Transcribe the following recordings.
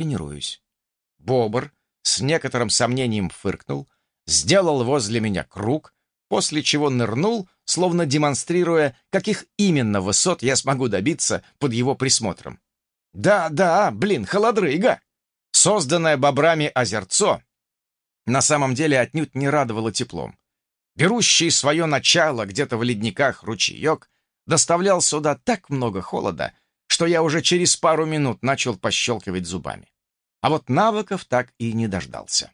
тренируюсь. Бобр с некоторым сомнением фыркнул, сделал возле меня круг, после чего нырнул, словно демонстрируя, каких именно высот я смогу добиться под его присмотром. Да-да, блин, холодрыга! Созданное бобрами озерцо на самом деле отнюдь не радовало теплом. Берущий свое начало где-то в ледниках ручеек доставлял сюда так много холода, что я уже через пару минут начал пощелкивать зубами. А вот навыков так и не дождался.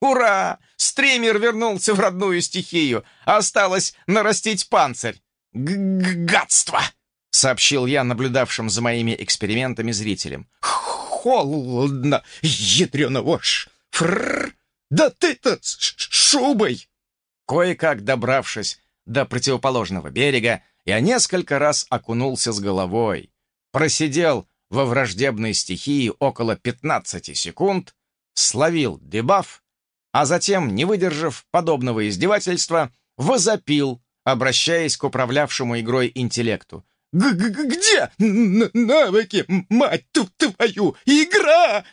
«Ура! Стример вернулся в родную стихию! Осталось нарастить панцирь!» Г «Гадство!» — сообщил я наблюдавшим за моими экспериментами зрителям. «Холодно, ядреного ж! Фрррр! Да ты-то с шубой!» Кое-как добравшись до противоположного берега, я несколько раз окунулся с головой, просидел во враждебной стихии около 15 секунд, словил дебаф, а затем, не выдержав подобного издевательства, возопил, обращаясь к управлявшему игрой интеллекту. Г -г «Где навыки, мать твою, игра?»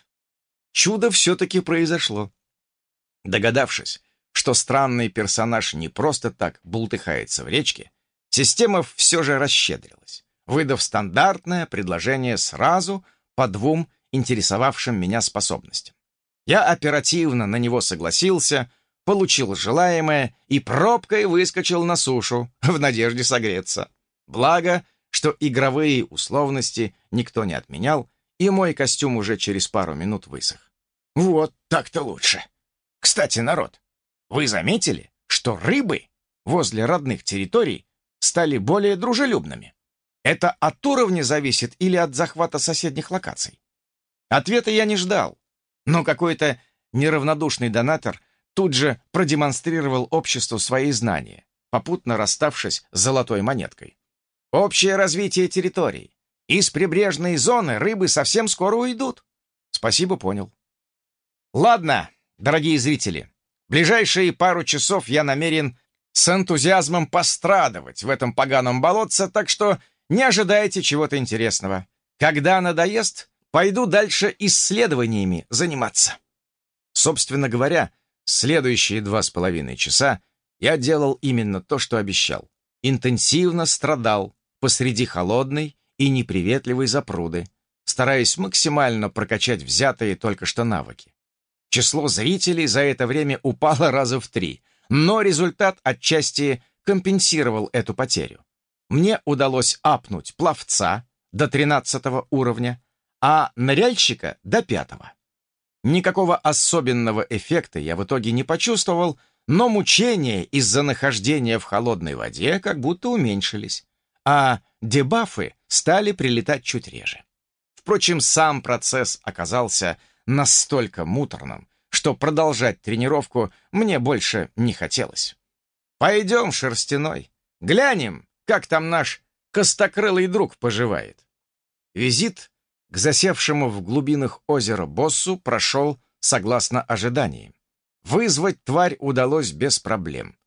Чудо все-таки произошло. Догадавшись, что странный персонаж не просто так бултыхается в речке, система все же расщедрилась, выдав стандартное предложение сразу по двум интересовавшим меня способностям. Я оперативно на него согласился, получил желаемое и пробкой выскочил на сушу в надежде согреться. Благо, что игровые условности никто не отменял, и мой костюм уже через пару минут высох. Вот так-то лучше. Кстати, народ, вы заметили, что рыбы возле родных территорий стали более дружелюбными? Это от уровня зависит или от захвата соседних локаций? Ответа я не ждал, но какой-то неравнодушный донатор тут же продемонстрировал обществу свои знания, попутно расставшись с золотой монеткой. Общее развитие территорий. Из прибрежной зоны рыбы совсем скоро уйдут. Спасибо, понял. Ладно, дорогие зрители, Ближайшие пару часов я намерен с энтузиазмом пострадывать в этом поганом болотце, так что не ожидайте чего-то интересного. Когда надоест, пойду дальше исследованиями заниматься. Собственно говоря, следующие два с половиной часа я делал именно то, что обещал. Интенсивно страдал посреди холодной и неприветливой запруды, стараясь максимально прокачать взятые только что навыки. Число зрителей за это время упало раза в три, но результат отчасти компенсировал эту потерю. Мне удалось апнуть пловца до 13 уровня, а ныряльщика до пятого. Никакого особенного эффекта я в итоге не почувствовал, но мучения из-за нахождения в холодной воде как будто уменьшились, а дебафы стали прилетать чуть реже. Впрочем, сам процесс оказался настолько муторным, что продолжать тренировку мне больше не хотелось. «Пойдем, Шерстяной, глянем, как там наш костокрылый друг поживает». Визит к засевшему в глубинах озера боссу прошел согласно ожиданиям. Вызвать тварь удалось без проблем.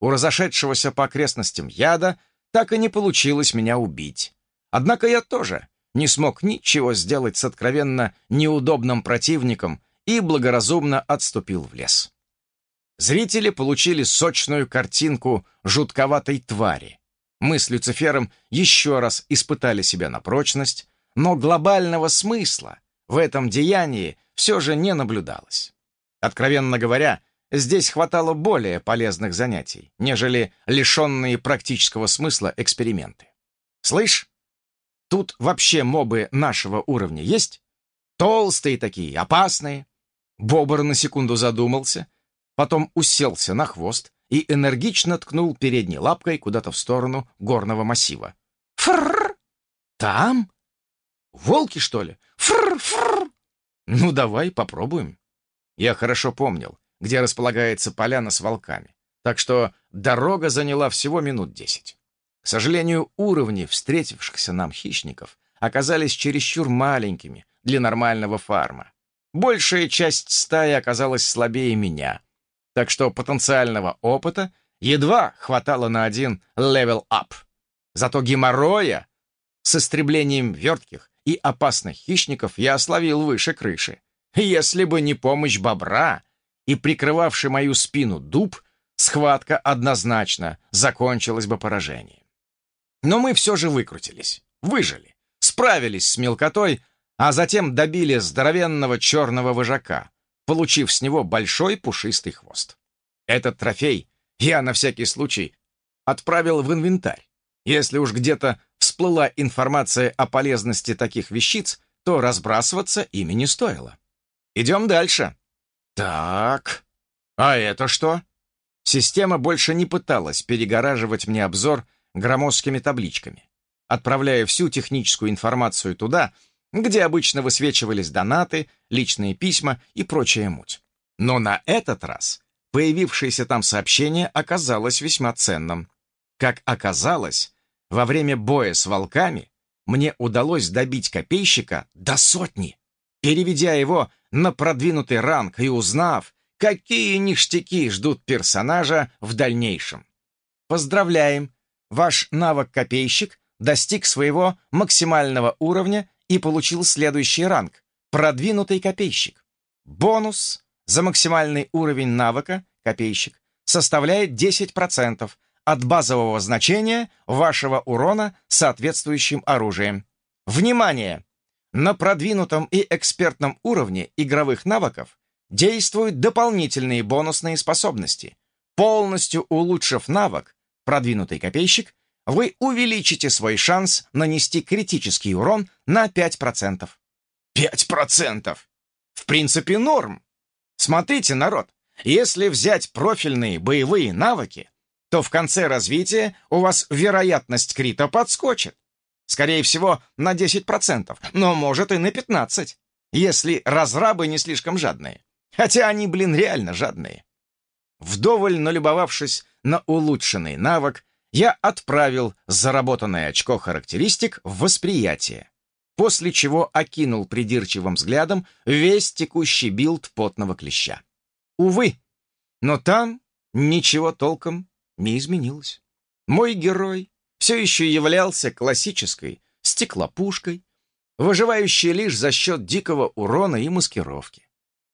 У разошедшегося по окрестностям яда так и не получилось меня убить. Однако я тоже не смог ничего сделать с откровенно неудобным противником и благоразумно отступил в лес. Зрители получили сочную картинку жутковатой твари. Мы с Люцифером еще раз испытали себя на прочность, но глобального смысла в этом деянии все же не наблюдалось. Откровенно говоря, здесь хватало более полезных занятий, нежели лишенные практического смысла эксперименты. «Слышь, Тут вообще мобы нашего уровня есть? Толстые такие, опасные. Бобр на секунду задумался, потом уселся на хвост и энергично ткнул передней лапкой куда-то в сторону горного массива. Фрррр! Там? Волки, что ли? Фрррр! Ну, давай попробуем. Я хорошо помнил, где располагается поляна с волками, так что дорога заняла всего минут десять. К сожалению, уровни встретившихся нам хищников оказались чересчур маленькими для нормального фарма. Большая часть стаи оказалась слабее меня, так что потенциального опыта едва хватало на один level up. Зато геморроя с истреблением вертких и опасных хищников я словил выше крыши. Если бы не помощь бобра и прикрывавший мою спину дуб, схватка однозначно закончилась бы поражением. Но мы все же выкрутились, выжили, справились с мелкотой, а затем добили здоровенного черного вожака, получив с него большой пушистый хвост. Этот трофей я на всякий случай отправил в инвентарь. Если уж где-то всплыла информация о полезности таких вещиц, то разбрасываться ими не стоило. Идем дальше. Так, а это что? Система больше не пыталась перегораживать мне обзор громоздкими табличками, отправляя всю техническую информацию туда, где обычно высвечивались донаты, личные письма и прочая муть. Но на этот раз появившееся там сообщение оказалось весьма ценным. Как оказалось, во время боя с волками мне удалось добить копейщика до сотни, переведя его на продвинутый ранг и узнав, какие ништяки ждут персонажа в дальнейшем. Поздравляем! Ваш навык-копейщик достиг своего максимального уровня и получил следующий ранг — продвинутый копейщик. Бонус за максимальный уровень навыка копейщик составляет 10% от базового значения вашего урона соответствующим оружием. Внимание! На продвинутом и экспертном уровне игровых навыков действуют дополнительные бонусные способности. Полностью улучшив навык «Продвинутый копейщик», вы увеличите свой шанс нанести критический урон на 5%. 5%! В принципе, норм. Смотрите, народ, если взять профильные боевые навыки, то в конце развития у вас вероятность крита подскочит. Скорее всего, на 10%, но может и на 15%, если разрабы не слишком жадные. Хотя они, блин, реально жадные. Вдоволь налюбовавшись на улучшенный навык, я отправил заработанное очко характеристик в восприятие, после чего окинул придирчивым взглядом весь текущий build потного клеща. Увы, но там ничего толком не изменилось. Мой герой все еще являлся классической стеклопушкой, выживающей лишь за счет дикого урона и маскировки.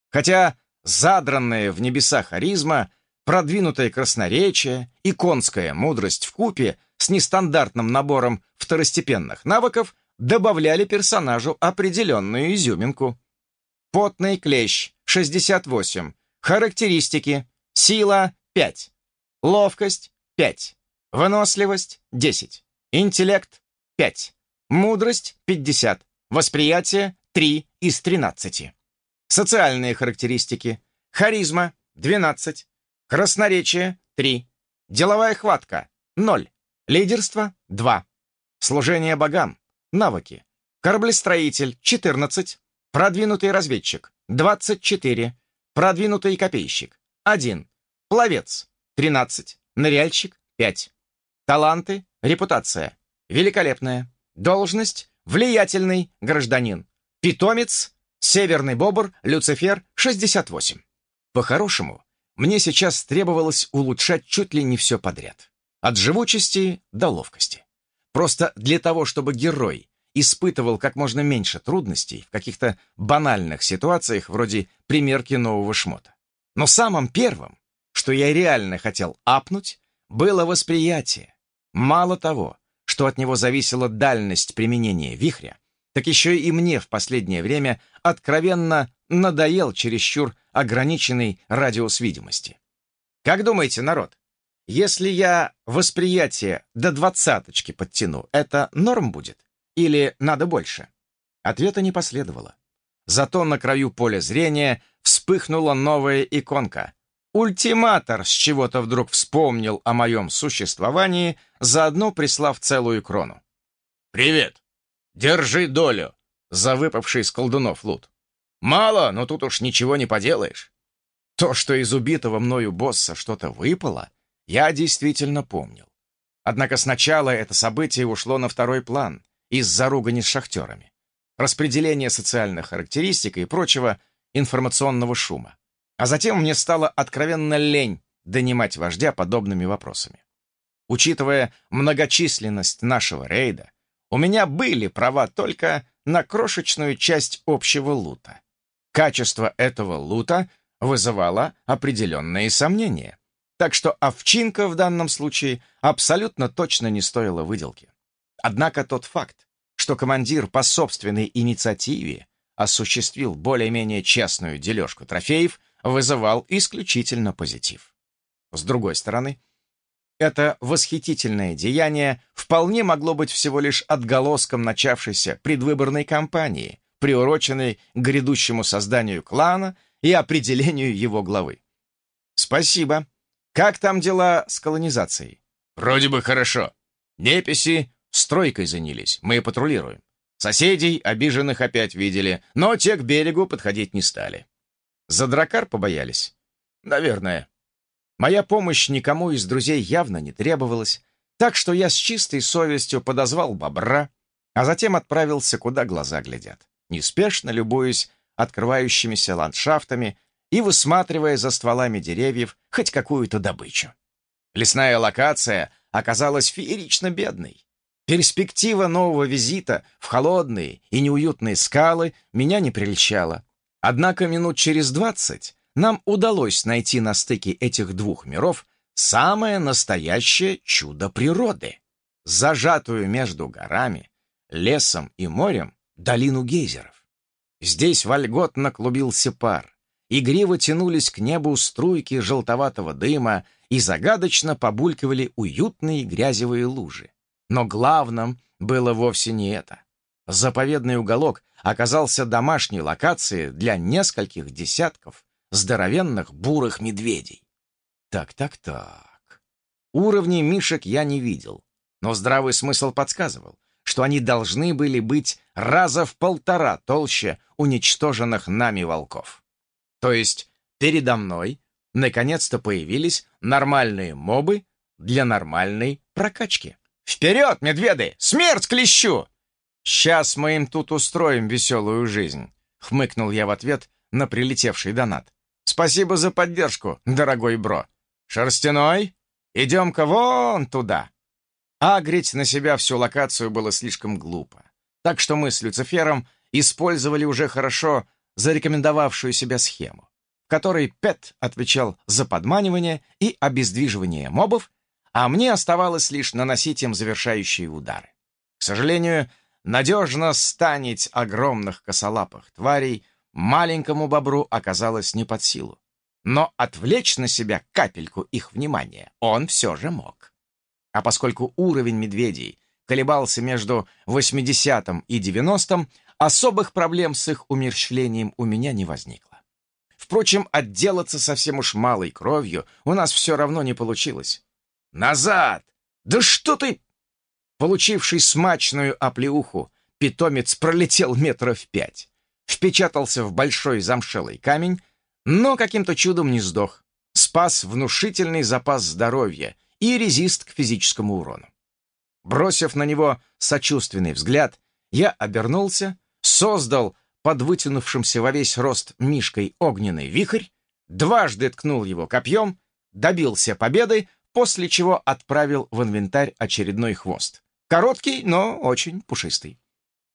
Хотя задранная в небеса харизма, продвинутое красноречие и конская мудрость в купе с нестандартным набором второстепенных навыков добавляли персонажу определенную изюминку. Потный клещ 68, характеристики, сила 5, ловкость 5, выносливость 10, интеллект 5, мудрость 50, восприятие 3 из 13. Социальные характеристики. Харизма – 12. Красноречие – 3. Деловая хватка – 0. Лидерство – 2. Служение богам. Навыки. Кораблестроитель – 14. Продвинутый разведчик – 24. Продвинутый копейщик – 1. Пловец – 13. Ныряльщик – 5. Таланты, репутация – великолепная. Должность – влиятельный гражданин. Питомец Северный бобр, Люцифер, 68. По-хорошему, мне сейчас требовалось улучшать чуть ли не все подряд. От живучести до ловкости. Просто для того, чтобы герой испытывал как можно меньше трудностей в каких-то банальных ситуациях вроде примерки нового шмота. Но самым первым, что я реально хотел апнуть, было восприятие. Мало того, что от него зависела дальность применения вихря, так еще и мне в последнее время откровенно надоел чересчур ограниченный радиус видимости. Как думаете, народ, если я восприятие до двадцаточки подтяну, это норм будет? Или надо больше? Ответа не последовало. Зато на краю поля зрения вспыхнула новая иконка. Ультиматор с чего-то вдруг вспомнил о моем существовании, заодно прислав целую крону. «Привет! Держи долю!» за выпавший из колдунов лут. Мало, но тут уж ничего не поделаешь. То, что из убитого мною босса что-то выпало, я действительно помнил. Однако сначала это событие ушло на второй план из-за ругани с шахтерами, распределения социальных характеристик и прочего информационного шума. А затем мне стало откровенно лень донимать вождя подобными вопросами. Учитывая многочисленность нашего рейда, у меня были права только на крошечную часть общего лута. Качество этого лута вызывало определенные сомнения. Так что овчинка в данном случае абсолютно точно не стоила выделки. Однако тот факт, что командир по собственной инициативе осуществил более-менее честную дележку трофеев, вызывал исключительно позитив. С другой стороны, это восхитительное деяние вполне могло быть всего лишь отголоском начавшейся предвыборной кампании, приуроченной к грядущему созданию клана и определению его главы. «Спасибо. Как там дела с колонизацией?» «Вроде бы хорошо. Неписи стройкой занялись, мы патрулируем. Соседей, обиженных опять видели, но те к берегу подходить не стали. За дракар побоялись? Наверное. Моя помощь никому из друзей явно не требовалась, так что я с чистой совестью подозвал бобра, а затем отправился, куда глаза глядят, неспешно любуясь открывающимися ландшафтами и высматривая за стволами деревьев хоть какую-то добычу. Лесная локация оказалась феерично бедной. Перспектива нового визита в холодные и неуютные скалы меня не прельщала. Однако минут через двадцать нам удалось найти на стыке этих двух миров самое настоящее чудо природы. Зажатую между горами, лесом и морем долину гейзеров. Здесь вольготно клубился пар, игриво тянулись к небу струйки желтоватого дыма и загадочно побулькивали уютные грязевые лужи. Но главным было вовсе не это. Заповедный уголок оказался домашней локацией для нескольких десятков здоровенных бурых медведей. Так-так-так. Уровней мишек я не видел, но здравый смысл подсказывал, что они должны были быть раза в полтора толще уничтоженных нами волков. То есть передо мной наконец-то появились нормальные мобы для нормальной прокачки. «Вперед, медведы! Смерть клещу!» «Сейчас мы им тут устроим веселую жизнь», — хмыкнул я в ответ на прилетевший донат. «Спасибо за поддержку, дорогой бро. Шерстяной, идем-ка вон туда». Агрить на себя всю локацию было слишком глупо. Так что мы с Люцифером использовали уже хорошо зарекомендовавшую себя схему, в которой Пэт отвечал за подманивание и обездвиживание мобов, а мне оставалось лишь наносить им завершающие удары. К сожалению, надежно станить огромных косолапых тварей маленькому бобру оказалось не под силу. Но отвлечь на себя капельку их внимания он все же мог. А поскольку уровень медведей колебался между 80 и 90 особых проблем с их умерщвлением у меня не возникло. Впрочем, отделаться совсем уж малой кровью у нас все равно не получилось. «Назад! Да что ты...» Получивший смачную оплеуху, питомец пролетел метров пять, впечатался в большой замшелый камень, но каким-то чудом не сдох, спас внушительный запас здоровья и резист к физическому урону. Бросив на него сочувственный взгляд, я обернулся, создал под вытянувшимся во весь рост мишкой огненный вихрь, дважды ткнул его копьем, добился победы, после чего отправил в инвентарь очередной хвост. Короткий, но очень пушистый.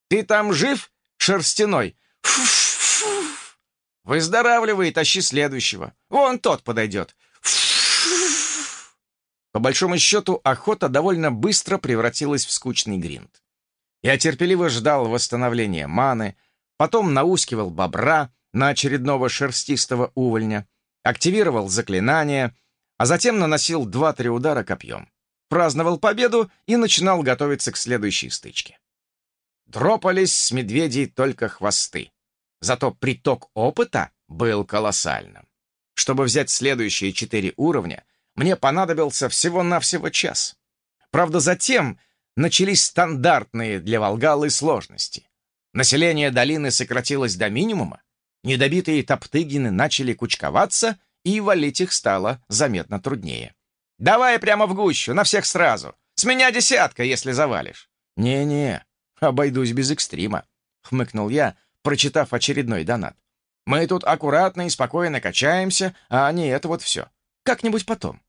«Ты там жив, шерстяной?» Фу-фу. «Выздоравливай тащи следующего. Вон тот подойдет». По большому счету, охота довольно быстро превратилась в скучный гринд. Я терпеливо ждал восстановления маны, потом наускивал бобра на очередного шерстистого увольня, активировал заклинание — а затем наносил два-три удара копьем. Праздновал победу и начинал готовиться к следующей стычке. Дропались с медведей только хвосты. Зато приток опыта был колоссальным. Чтобы взять следующие четыре уровня, мне понадобился всего-навсего час. Правда, затем начались стандартные для Волгалы сложности. Население долины сократилось до минимума, недобитые топтыгины начали кучковаться, и валить их стало заметно труднее. «Давай прямо в гущу, на всех сразу. С меня десятка, если завалишь». «Не-не, обойдусь без экстрима», — хмыкнул я, прочитав очередной донат. «Мы тут аккуратно и спокойно качаемся, а не это вот все. Как-нибудь потом».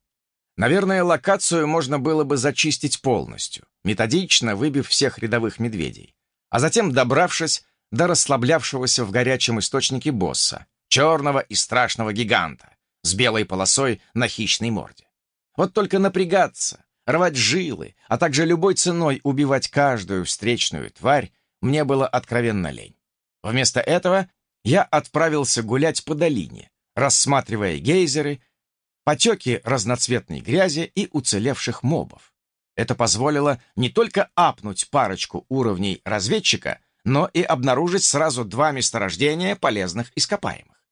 Наверное, локацию можно было бы зачистить полностью, методично выбив всех рядовых медведей. а затем добравшись до расслаблявшегося в горячем источнике босса, черного и страшного гиганта, с белой полосой на хищной морде. Вот только напрягаться, рвать жилы, а также любой ценой убивать каждую встречную тварь мне было откровенно лень. Вместо этого я отправился гулять по долине, рассматривая гейзеры, потеки разноцветной грязи и уцелевших мобов. Это позволило не только апнуть парочку уровней разведчика, но и обнаружить сразу два месторождения полезных ископаемых.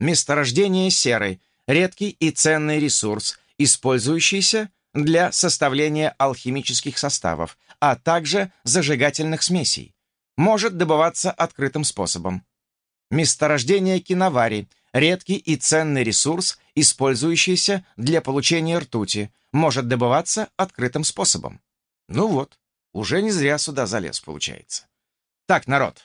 Месторождение серы — редкий и ценный ресурс, использующийся для составления алхимических составов, а также зажигательных смесей. Может добываться открытым способом. Месторождение киновари — редкий и ценный ресурс, использующийся для получения ртути, может добываться открытым способом. Ну вот, уже не зря сюда залез, получается. Так, народ,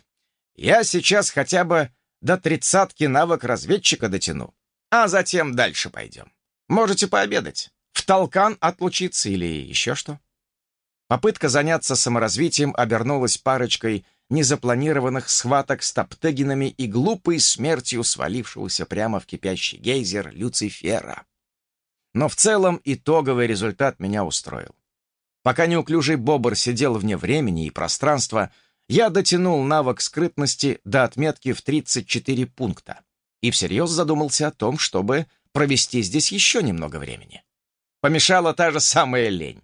я сейчас хотя бы до тридцатки навык разведчика дотяну, а затем дальше пойдем. Можете пообедать, в толкан отлучиться или еще что. Попытка заняться саморазвитием обернулась парочкой незапланированных схваток с топтегинами и глупой смертью свалившегося прямо в кипящий гейзер Люцифера. Но в целом итоговый результат меня устроил. Пока неуклюжий бобр сидел вне времени и пространства, я дотянул навык скрытности до отметки в 34 пункта и всерьез задумался о том, чтобы провести здесь еще немного времени. Помешала та же самая лень.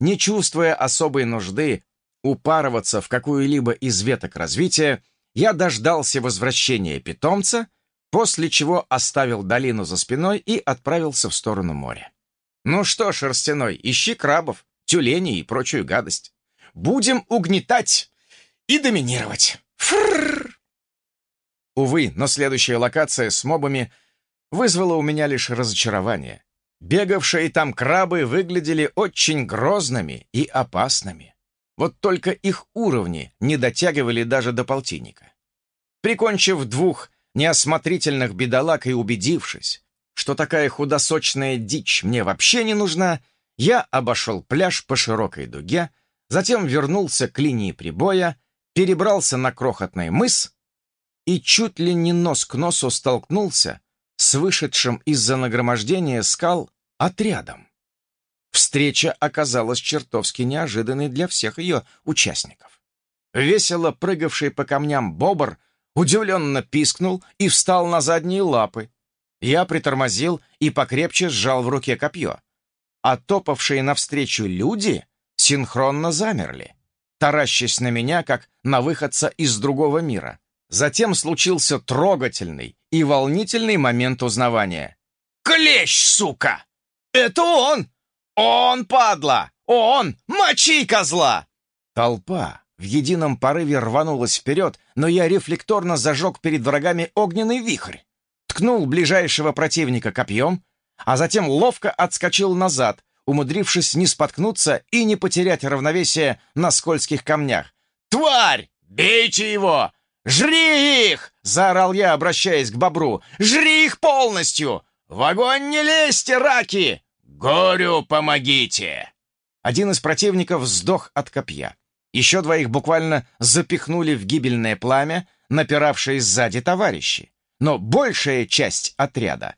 Не чувствуя особой нужды упарываться в какую-либо из веток развития, я дождался возвращения питомца, после чего оставил долину за спиной и отправился в сторону моря. Ну что, шерстяной, ищи крабов, тюленей и прочую гадость. Будем угнетать и доминировать. Фрррр. Увы, но следующая локация с мобами вызвала у меня лишь разочарование. Бегавшие там крабы выглядели очень грозными и опасными. Вот только их уровни не дотягивали даже до полтинника. Прикончив двух неосмотрительных бедолаг и убедившись, что такая худосочная дичь мне вообще не нужна, я обошел пляж по широкой дуге, затем вернулся к линии прибоя, перебрался на крохотный мыс и чуть ли не нос к носу столкнулся с вышедшим из-за нагромождения скал отрядом. Встреча оказалась чертовски неожиданной для всех ее участников. Весело прыгавший по камням бобр удивленно пискнул и встал на задние лапы. Я притормозил и покрепче сжал в руке копье. А топавшие навстречу люди синхронно замерли, таращась на меня, как на выходца из другого мира. Затем случился трогательный и волнительный момент узнавания. «Клещ, сука! Это он!» «Он, падла! Он! Мочи козла!» Толпа в едином порыве рванулась вперед, но я рефлекторно зажег перед врагами огненный вихрь, ткнул ближайшего противника копьем, а затем ловко отскочил назад, умудрившись не споткнуться и не потерять равновесие на скользких камнях. «Тварь! Бейте его! Жри их!» — заорал я, обращаясь к бобру. «Жри их полностью! В огонь не лезьте, раки! «Горю помогите!» Один из противников сдох от копья. Еще двоих буквально запихнули в гибельное пламя, напиравшие сзади товарищи. Но большая часть отряда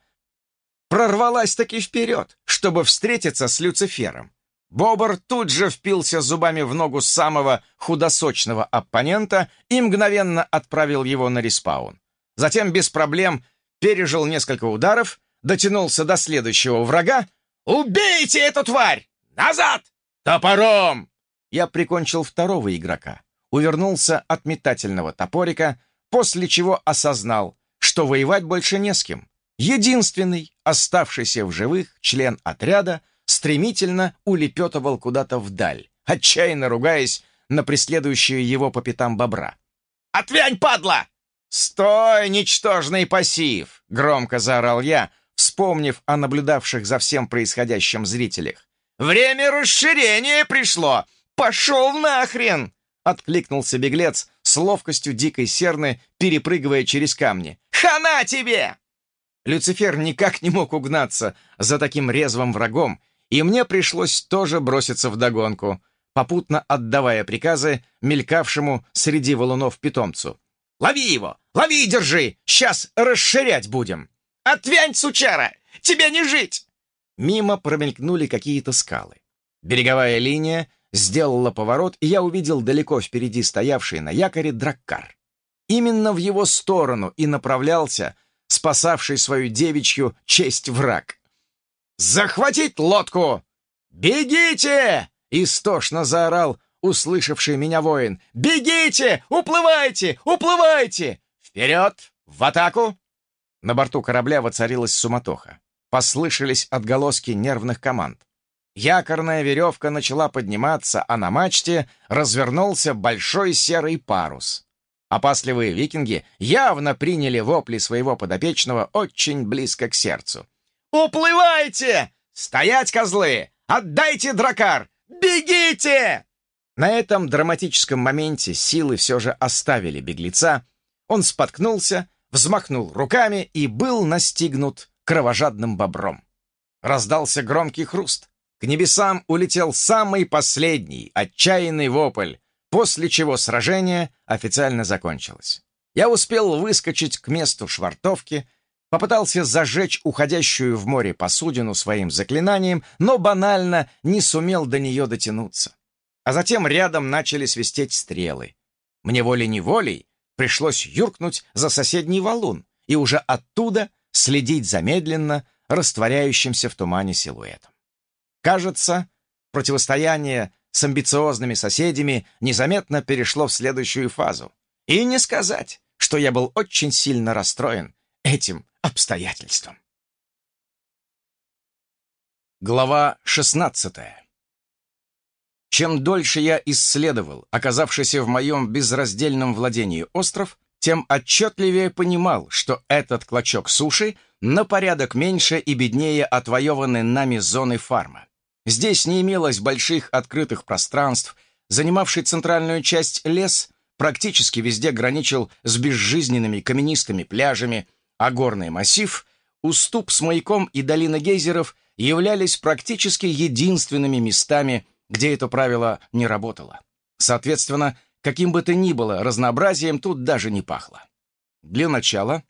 прорвалась таки вперед, чтобы встретиться с Люцифером. Бобр тут же впился зубами в ногу самого худосочного оппонента и мгновенно отправил его на респаун. Затем без проблем пережил несколько ударов, дотянулся до следующего врага «Убейте эту тварь! Назад! Топором!» Я прикончил второго игрока, увернулся от метательного топорика, после чего осознал, что воевать больше не с кем. Единственный, оставшийся в живых, член отряда стремительно улепетывал куда-то вдаль, отчаянно ругаясь на преследующую его по пятам бобра. «Отвянь, падла!» «Стой, ничтожный пассив!» — громко заорал я, вспомнив о наблюдавших за всем происходящим зрителях. «Время расширения пришло! Пошел нахрен!» — откликнулся беглец с ловкостью дикой серны, перепрыгивая через камни. «Хана тебе!» Люцифер никак не мог угнаться за таким резвым врагом, и мне пришлось тоже броситься в догонку. попутно отдавая приказы мелькавшему среди валунов питомцу. «Лови его! Лови и держи! Сейчас расширять будем!» «Отвянь, сучара! Тебе не жить!» Мимо промелькнули какие-то скалы. Береговая линия сделала поворот, и я увидел далеко впереди стоявший на якоре драккар. Именно в его сторону и направлялся спасавший свою девичью честь враг. «Захватить лодку! Бегите!» — истошно заорал услышавший меня воин. «Бегите! Уплывайте! Уплывайте! Вперед! В атаку!» На борту корабля воцарилась суматоха. Послышались отголоски нервных команд. Якорная веревка начала подниматься, а на мачте развернулся большой серый парус. Опасливые викинги явно приняли вопли своего подопечного очень близко к сердцу. «Уплывайте! Стоять, козлы! Отдайте дракар! Бегите!» На этом драматическом моменте силы все же оставили беглеца. Он споткнулся, взмахнул руками и был настигнут кровожадным бобром. Раздался громкий хруст. К небесам улетел самый последний, отчаянный вопль после чего сражение официально закончилось. Я успел выскочить к месту швартовки, попытался зажечь уходящую в море посудину своим заклинанием, но банально не сумел до нее дотянуться. А затем рядом начали свистеть стрелы. Мне волей-неволей пришлось юркнуть за соседний валун и уже оттуда следить за медленно растворяющимся в тумане силуэтом. Кажется, противостояние с амбициозными соседями незаметно перешло в следующую фазу. И не сказать, что я был очень сильно расстроен этим обстоятельством. Глава 16 Чем дольше я исследовал оказавшийся в моем безраздельном владении остров, тем отчетливее понимал, что этот клочок суши на порядок меньше и беднее отвоеванной нами зоны фарма. Здесь не имелось больших открытых пространств, занимавший центральную часть лес практически везде граничил с безжизненными каменистыми пляжами, а горный массив, уступ с маяком и долина гейзеров являлись практически единственными местами, где это правило не работало. Соответственно, каким бы то ни было разнообразием тут даже не пахло. Для начала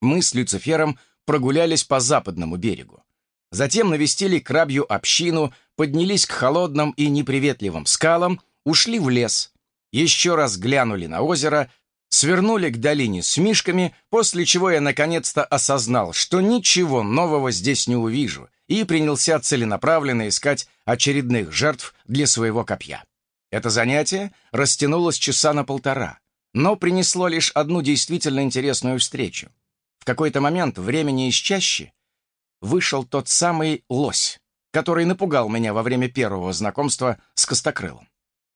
мы с Люцифером прогулялись по западному берегу. Затем навестили крабью общину, поднялись к холодным и неприветливым скалам, ушли в лес, еще раз глянули на озеро, свернули к долине с мишками, после чего я наконец-то осознал, что ничего нового здесь не увижу, и принялся целенаправленно искать очередных жертв для своего копья. Это занятие растянулось часа на полтора, но принесло лишь одну действительно интересную встречу. В какой-то момент времени из чаще вышел тот самый лось, который напугал меня во время первого знакомства с Костокрылом.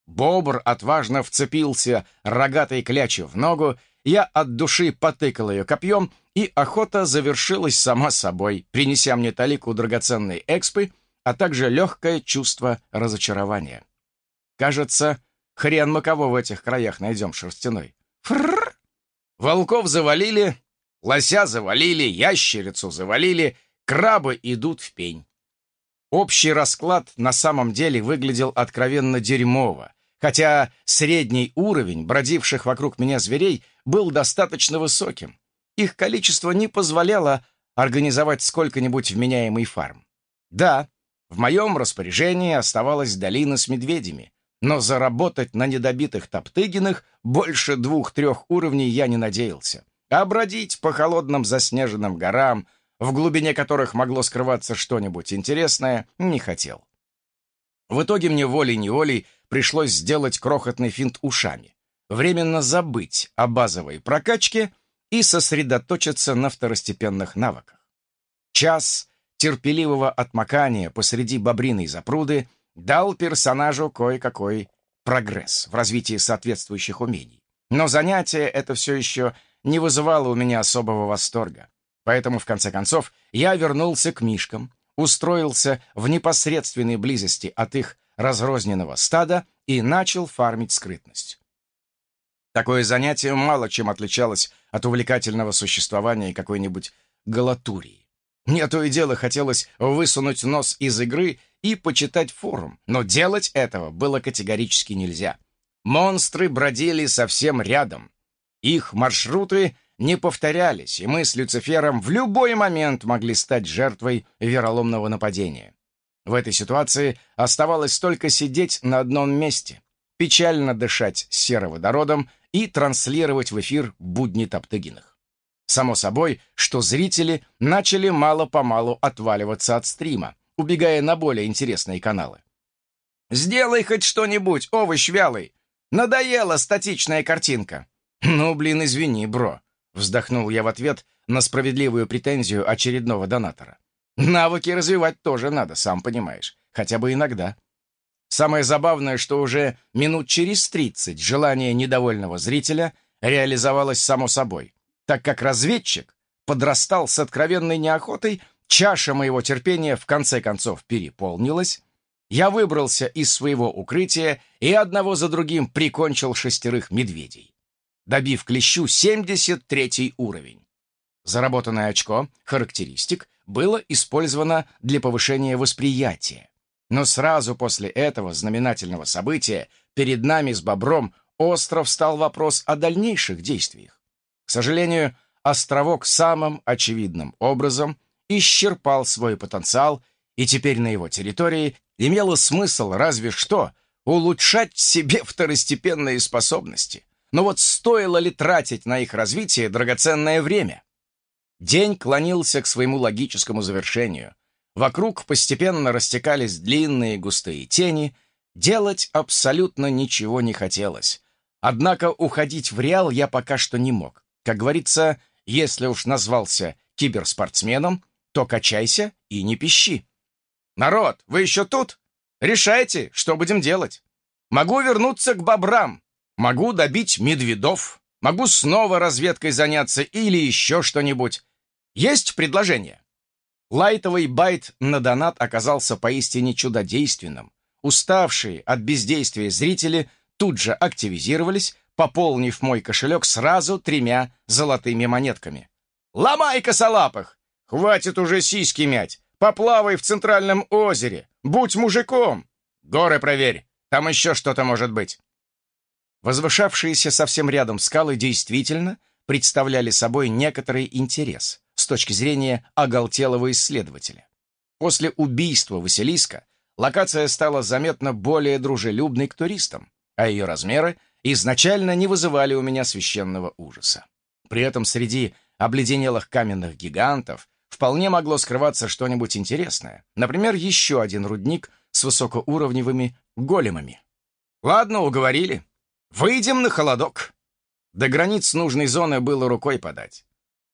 Бобр отважно вцепился рогатой клячи в ногу, я от души потыкал ее копьем, и охота завершилась сама собой, принеся мне талику драгоценной экспы, а также легкое чувство разочарования. Кажется, хрен мы кого в этих краях найдем шерстяной. Фрррр! Волков завалили, лося завалили, ящерицу завалили — Крабы идут в пень. Общий расклад на самом деле выглядел откровенно дерьмово, хотя средний уровень бродивших вокруг меня зверей был достаточно высоким. Их количество не позволяло организовать сколько-нибудь вменяемый фарм. Да, в моем распоряжении оставалась долина с медведями, но заработать на недобитых топтыгинах больше двух-трех уровней я не надеялся. А бродить по холодным заснеженным горам — в глубине которых могло скрываться что-нибудь интересное, не хотел. В итоге мне волей-неволей пришлось сделать крохотный финт ушами, временно забыть о базовой прокачке и сосредоточиться на второстепенных навыках. Час терпеливого отмокания посреди бобриной запруды дал персонажу кое-какой прогресс в развитии соответствующих умений. Но занятие это все еще не вызывало у меня особого восторга. Поэтому, в конце концов, я вернулся к мишкам, устроился в непосредственной близости от их разрозненного стада и начал фармить скрытность. Такое занятие мало чем отличалось от увлекательного существования какой-нибудь галатурии. Мне то и дело хотелось высунуть нос из игры и почитать форум, но делать этого было категорически нельзя. Монстры бродили совсем рядом. Их маршруты не повторялись, и мы с Люцифером в любой момент могли стать жертвой вероломного нападения. В этой ситуации оставалось только сидеть на одном месте, печально дышать сероводородом и транслировать в эфир будни Топтыгиных. Само собой, что зрители начали мало-помалу отваливаться от стрима, убегая на более интересные каналы. «Сделай хоть что-нибудь, овощ вялый! Надоела статичная картинка!» «Ну, блин, извини, бро!» — вздохнул я в ответ на справедливую претензию очередного донатора. «Навыки развивать тоже надо, сам понимаешь, хотя бы иногда». Самое забавное, что уже минут через тридцать желание недовольного зрителя реализовалось само собой, так как разведчик подрастал с откровенной неохотой, чаша моего терпения в конце концов переполнилась, я выбрался из своего укрытия и одного за другим прикончил шестерых медведей, добив клещу 73 уровень. Заработанное очко характеристик было использовано для повышения восприятия. Но сразу после этого знаменательного события перед нами с Бобром остро встал вопрос о дальнейших действиях. К сожалению, островок самым очевидным образом исчерпал свой потенциал, и теперь на его территории имело смысл разве что улучшать себе второстепенные способности. Но вот стоило ли тратить на их развитие драгоценное время? День клонился к своему логическому завершению. Вокруг постепенно растекались длинные густые тени. Делать абсолютно ничего не хотелось. Однако уходить в Реал я пока что не мог. Как говорится, если уж назвался киберспортсменом, то качайся и не пищи. «Народ, вы еще тут? Решайте, что будем делать. Могу вернуться к бобрам, могу добить медведов, могу снова разведкой заняться или еще что-нибудь. Есть предложение?» Лайтовый байт на донат оказался поистине чудодейственным. Уставшие от бездействия зрители тут же активизировались, пополнив мой кошелек сразу тремя золотыми монетками. «Ломай косолапых! Хватит уже сиськи мять! Поплавай в центральном озере! Будь мужиком! Горы проверь, там еще что-то может быть!» Возвышавшиеся совсем рядом скалы действительно представляли собой некоторый интерес с точки зрения оголтелого исследователя. После убийства Василиска локация стала заметно более дружелюбной к туристам, а ее размеры изначально не вызывали у меня священного ужаса. При этом среди обледенелых каменных гигантов вполне могло скрываться что-нибудь интересное, например, еще один рудник с высокоуровневыми големами. Ладно, уговорили. Выйдем на холодок. До границ нужной зоны было рукой подать.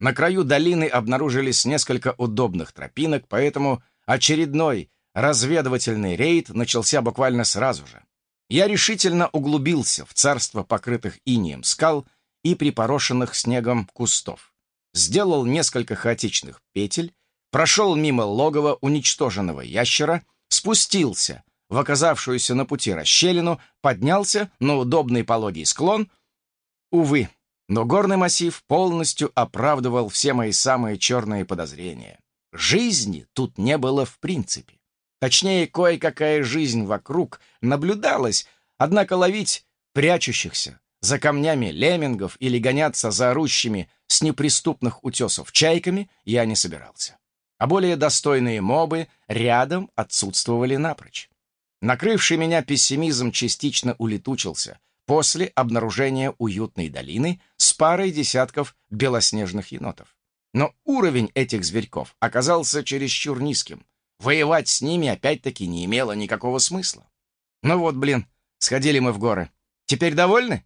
На краю долины обнаружились несколько удобных тропинок, поэтому очередной разведывательный рейд начался буквально сразу же. Я решительно углубился в царство покрытых инием скал и припорошенных снегом кустов. Сделал несколько хаотичных петель, прошел мимо логова уничтоженного ящера, спустился в оказавшуюся на пути расщелину, поднялся на удобный пологий склон. Увы, но горный массив полностью оправдывал все мои самые черные подозрения. Жизни тут не было в принципе. Точнее, кое-какая жизнь вокруг наблюдалась, однако ловить прячущихся за камнями леммингов или гоняться за орущими с неприступных утесов чайками я не собирался. А более достойные мобы рядом отсутствовали напрочь. Накрывший меня пессимизм частично улетучился, после обнаружения уютной долины с парой десятков белоснежных енотов. Но уровень этих зверьков оказался чересчур низким. Воевать с ними опять-таки не имело никакого смысла. Ну вот, блин, сходили мы в горы. Теперь довольны?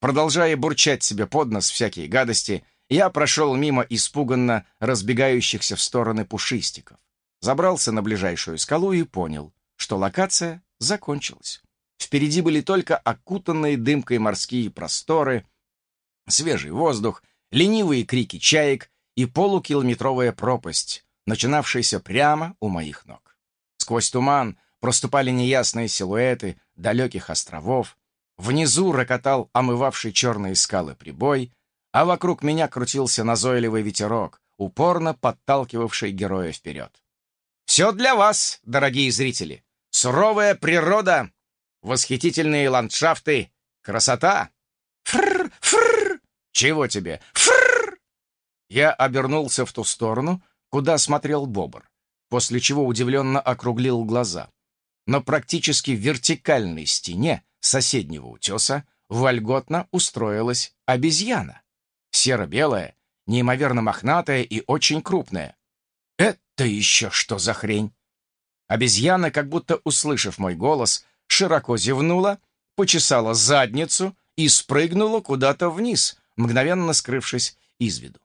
Продолжая бурчать себе под нос всякие гадости, я прошел мимо испуганно разбегающихся в стороны пушистиков. Забрался на ближайшую скалу и понял, что локация закончилась. Впереди были только окутанные дымкой морские просторы, свежий воздух, ленивые крики чаек и полукилометровая пропасть, начинавшаяся прямо у моих ног. Сквозь туман проступали неясные силуэты далеких островов, внизу рокотал омывавший черные скалы прибой, а вокруг меня крутился назойливый ветерок, упорно подталкивавший героя вперед. Все для вас, дорогие зрители. Суровая природа, восхитительные ландшафты, красота. Фрр, фрр. Чего тебе? Фрр. Я обернулся в ту сторону, куда смотрел бобр, после чего удивленно округлил глаза. На практически вертикальной стене соседнего утеса вольготно устроилась обезьяна. Серо-белая, неимоверно мохнатая и очень крупная. Это еще что за хрень? Обезьяна, как будто услышав мой голос, широко зевнула, почесала задницу и спрыгнула куда-то вниз, мгновенно скрывшись из виду.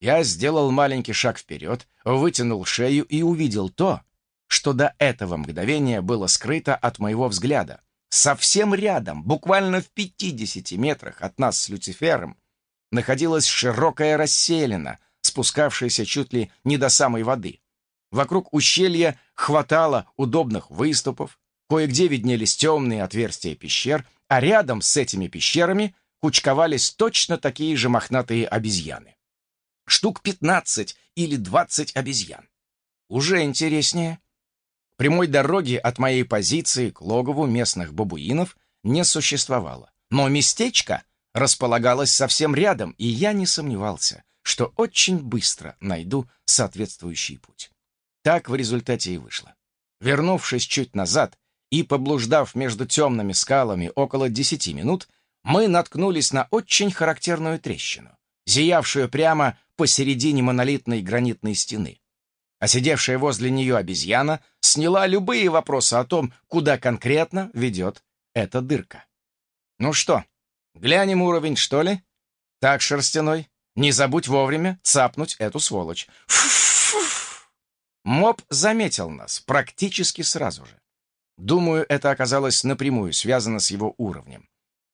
Я сделал маленький шаг вперед, вытянул шею и увидел то, что до этого мгновения было скрыто от моего взгляда. Совсем рядом, буквально в 50 метрах от нас с Люцифером, находилась широкая расселена, спускавшаяся чуть ли не до самой воды. Вокруг ущелья хватало удобных выступов, кое-где виднелись темные отверстия пещер, а рядом с этими пещерами кучковались точно такие же мохнатые обезьяны. Штук 15 или 20 обезьян. Уже интереснее. Прямой дороги от моей позиции к логову местных бабуинов не существовало. Но местечко располагалось совсем рядом, и я не сомневался, что очень быстро найду соответствующий путь. Так в результате и вышло. Вернувшись чуть назад и поблуждав между темными скалами около десяти минут, мы наткнулись на очень характерную трещину, зиявшую прямо посередине монолитной гранитной стены а сидевшая возле нее обезьяна сняла любые вопросы о том, куда конкретно ведет эта дырка. «Ну что, глянем уровень, что ли?» «Так, шерстяной, не забудь вовремя цапнуть эту сволочь». Моб заметил нас практически сразу же. Думаю, это оказалось напрямую связано с его уровнем.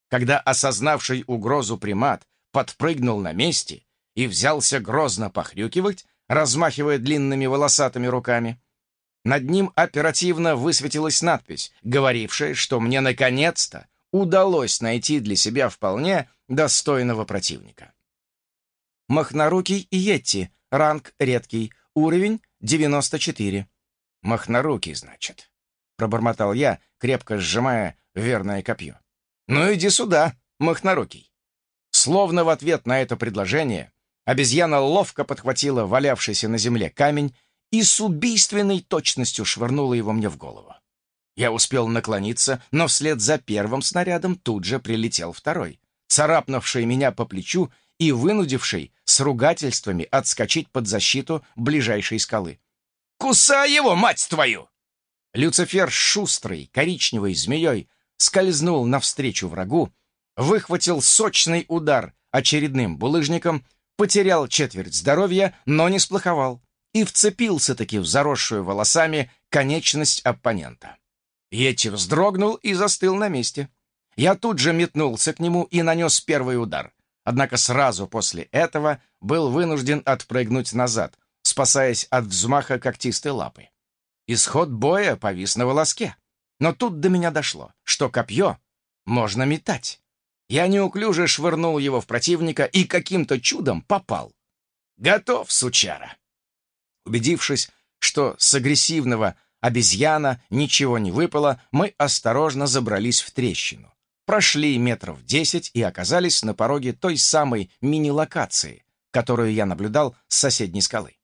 Когда осознавший угрозу примат подпрыгнул на месте и взялся грозно похрюкивать, размахивая длинными волосатыми руками. Над ним оперативно высветилась надпись, говорившая, что мне наконец-то удалось найти для себя вполне достойного противника. Махнорукий и Йетти, ранг редкий, уровень 94. Махнорукий, значит, пробормотал я, крепко сжимая верное копье. Ну иди сюда, Махнорукий. Словно в ответ на это предложение Обезьяна ловко подхватила валявшийся на земле камень и с убийственной точностью швырнула его мне в голову. Я успел наклониться, но вслед за первым снарядом тут же прилетел второй, царапнувший меня по плечу и вынудивший с ругательствами отскочить под защиту ближайшей скалы. «Кусай его, мать твою!» Люцифер шустрый, коричневой змеей скользнул навстречу врагу, выхватил сочный удар очередным булыжником потерял четверть здоровья, но не сплоховал и вцепился-таки в заросшую волосами конечность оппонента. Йети вздрогнул и застыл на месте. Я тут же метнулся к нему и нанес первый удар, однако сразу после этого был вынужден отпрыгнуть назад, спасаясь от взмаха когтистой лапы. Исход боя повис на волоске. Но тут до меня дошло, что копье можно метать. Я неуклюже швырнул его в противника и каким-то чудом попал. «Готов, сучара!» Убедившись, что с агрессивного обезьяна ничего не выпало, мы осторожно забрались в трещину. Прошли метров десять и оказались на пороге той самой мини-локации, которую я наблюдал с соседней скалы.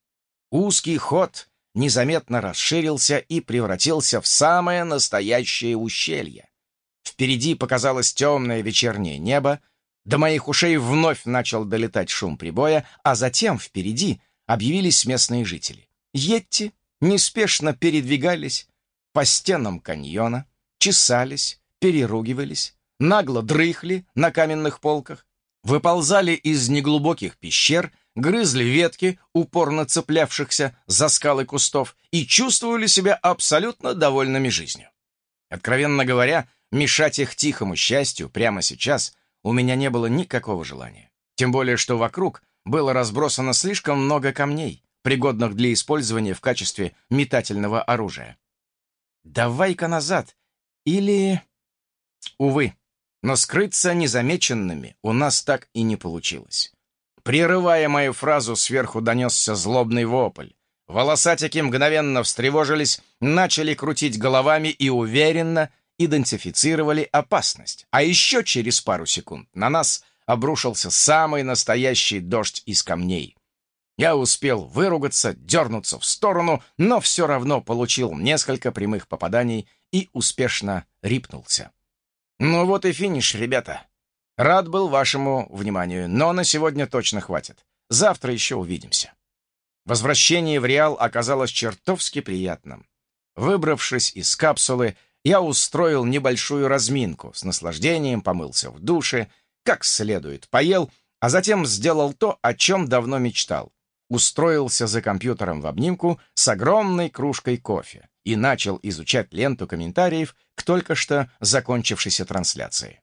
Узкий ход незаметно расширился и превратился в самое настоящее ущелье. Впереди показалось темное вечернее небо, до моих ушей вновь начал долетать шум прибоя, а затем впереди объявились местные жители. Йетти неспешно передвигались по стенам каньона, чесались, переругивались, нагло дрыхли на каменных полках, выползали из неглубоких пещер, грызли ветки, упорно цеплявшихся за скалы кустов, и чувствовали себя абсолютно довольными жизнью. Откровенно говоря, Мешать их тихому счастью прямо сейчас у меня не было никакого желания. Тем более, что вокруг было разбросано слишком много камней, пригодных для использования в качестве метательного оружия. «Давай-ка назад!» Или... Увы, но скрыться незамеченными у нас так и не получилось. Прерывая мою фразу, сверху донесся злобный вопль. Волосатики мгновенно встревожились, начали крутить головами и уверенно идентифицировали опасность. А еще через пару секунд на нас обрушился самый настоящий дождь из камней. Я успел выругаться, дернуться в сторону, но все равно получил несколько прямых попаданий и успешно рипнулся. Ну вот и финиш, ребята. Рад был вашему вниманию, но на сегодня точно хватит. Завтра еще увидимся. Возвращение в Реал оказалось чертовски приятным. Выбравшись из капсулы, я устроил небольшую разминку, с наслаждением помылся в душе, как следует поел, а затем сделал то, о чем давно мечтал. Устроился за компьютером в обнимку с огромной кружкой кофе и начал изучать ленту комментариев к только что закончившейся трансляции.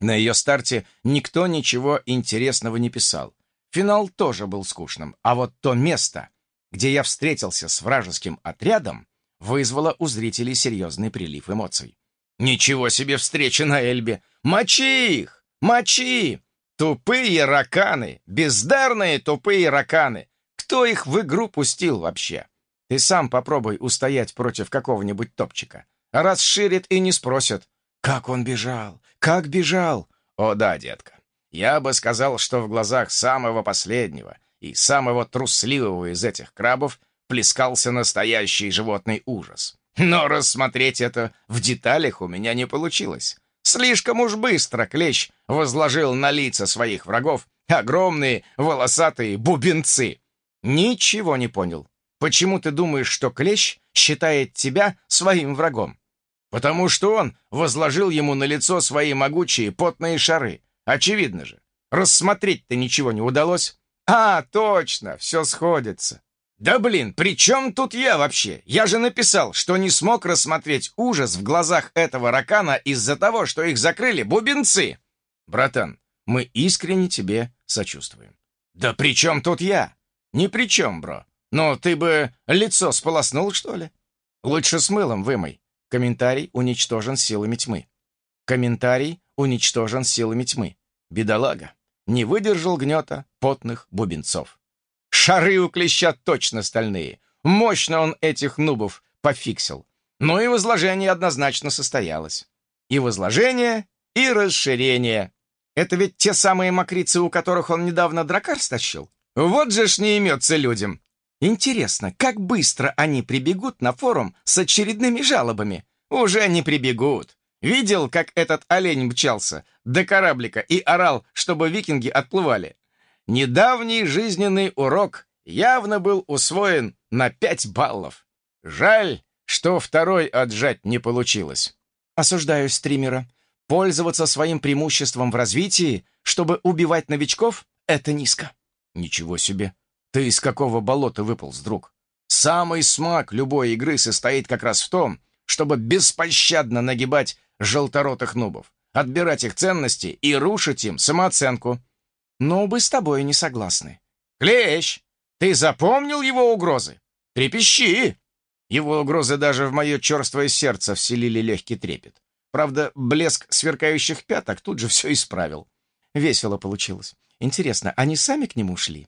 На ее старте никто ничего интересного не писал. Финал тоже был скучным, а вот то место, где я встретился с вражеским отрядом, вызвало у зрителей серьезный прилив эмоций. «Ничего себе встреча на Эльбе! Мочи их! Мочи! Тупые раканы! Бездарные тупые раканы! Кто их в игру пустил вообще? Ты сам попробуй устоять против какого-нибудь топчика. Расширит и не спросят. Как он бежал? Как бежал? О да, детка. Я бы сказал, что в глазах самого последнего и самого трусливого из этих крабов плескался настоящий животный ужас. Но рассмотреть это в деталях у меня не получилось. Слишком уж быстро клещ возложил на лица своих врагов огромные волосатые бубенцы. Ничего не понял. Почему ты думаешь, что клещ считает тебя своим врагом? Потому что он возложил ему на лицо свои могучие потные шары. Очевидно же. Рассмотреть-то ничего не удалось. А, точно, все сходится. «Да блин, при чем тут я вообще? Я же написал, что не смог рассмотреть ужас в глазах этого ракана из-за того, что их закрыли бубенцы!» «Братан, мы искренне тебе сочувствуем». «Да при чем тут я?» «Ни при чем, бро. Но ты бы лицо сполоснул, что ли?» «Лучше с мылом вымой. Комментарий уничтожен силами тьмы». «Комментарий уничтожен силами тьмы. Бедолага. Не выдержал гнета потных бубенцов». Шары у клеща точно стальные. Мощно он этих нубов пофиксил. Но и возложение однозначно состоялось. И возложение, и расширение. Это ведь те самые мокрицы, у которых он недавно дракар стащил? Вот же ж не имется людям. Интересно, как быстро они прибегут на форум с очередными жалобами? Уже не прибегут. Видел, как этот олень мчался до кораблика и орал, чтобы викинги отплывали? Недавний жизненный урок явно был усвоен на пять баллов. Жаль, что второй отжать не получилось. Осуждаю стримера. Пользоваться своим преимуществом в развитии, чтобы убивать новичков, это низко. Ничего себе. Ты из какого болота выполз, друг? Самый смак любой игры состоит как раз в том, чтобы беспощадно нагибать желторотых нубов, отбирать их ценности и рушить им самооценку но бы с тобой не согласны. Клещ, ты запомнил его угрозы? Трепещи!» Его угрозы даже в мое черствое сердце вселили легкий трепет. Правда, блеск сверкающих пяток тут же все исправил. Весело получилось. Интересно, они сами к нему шли?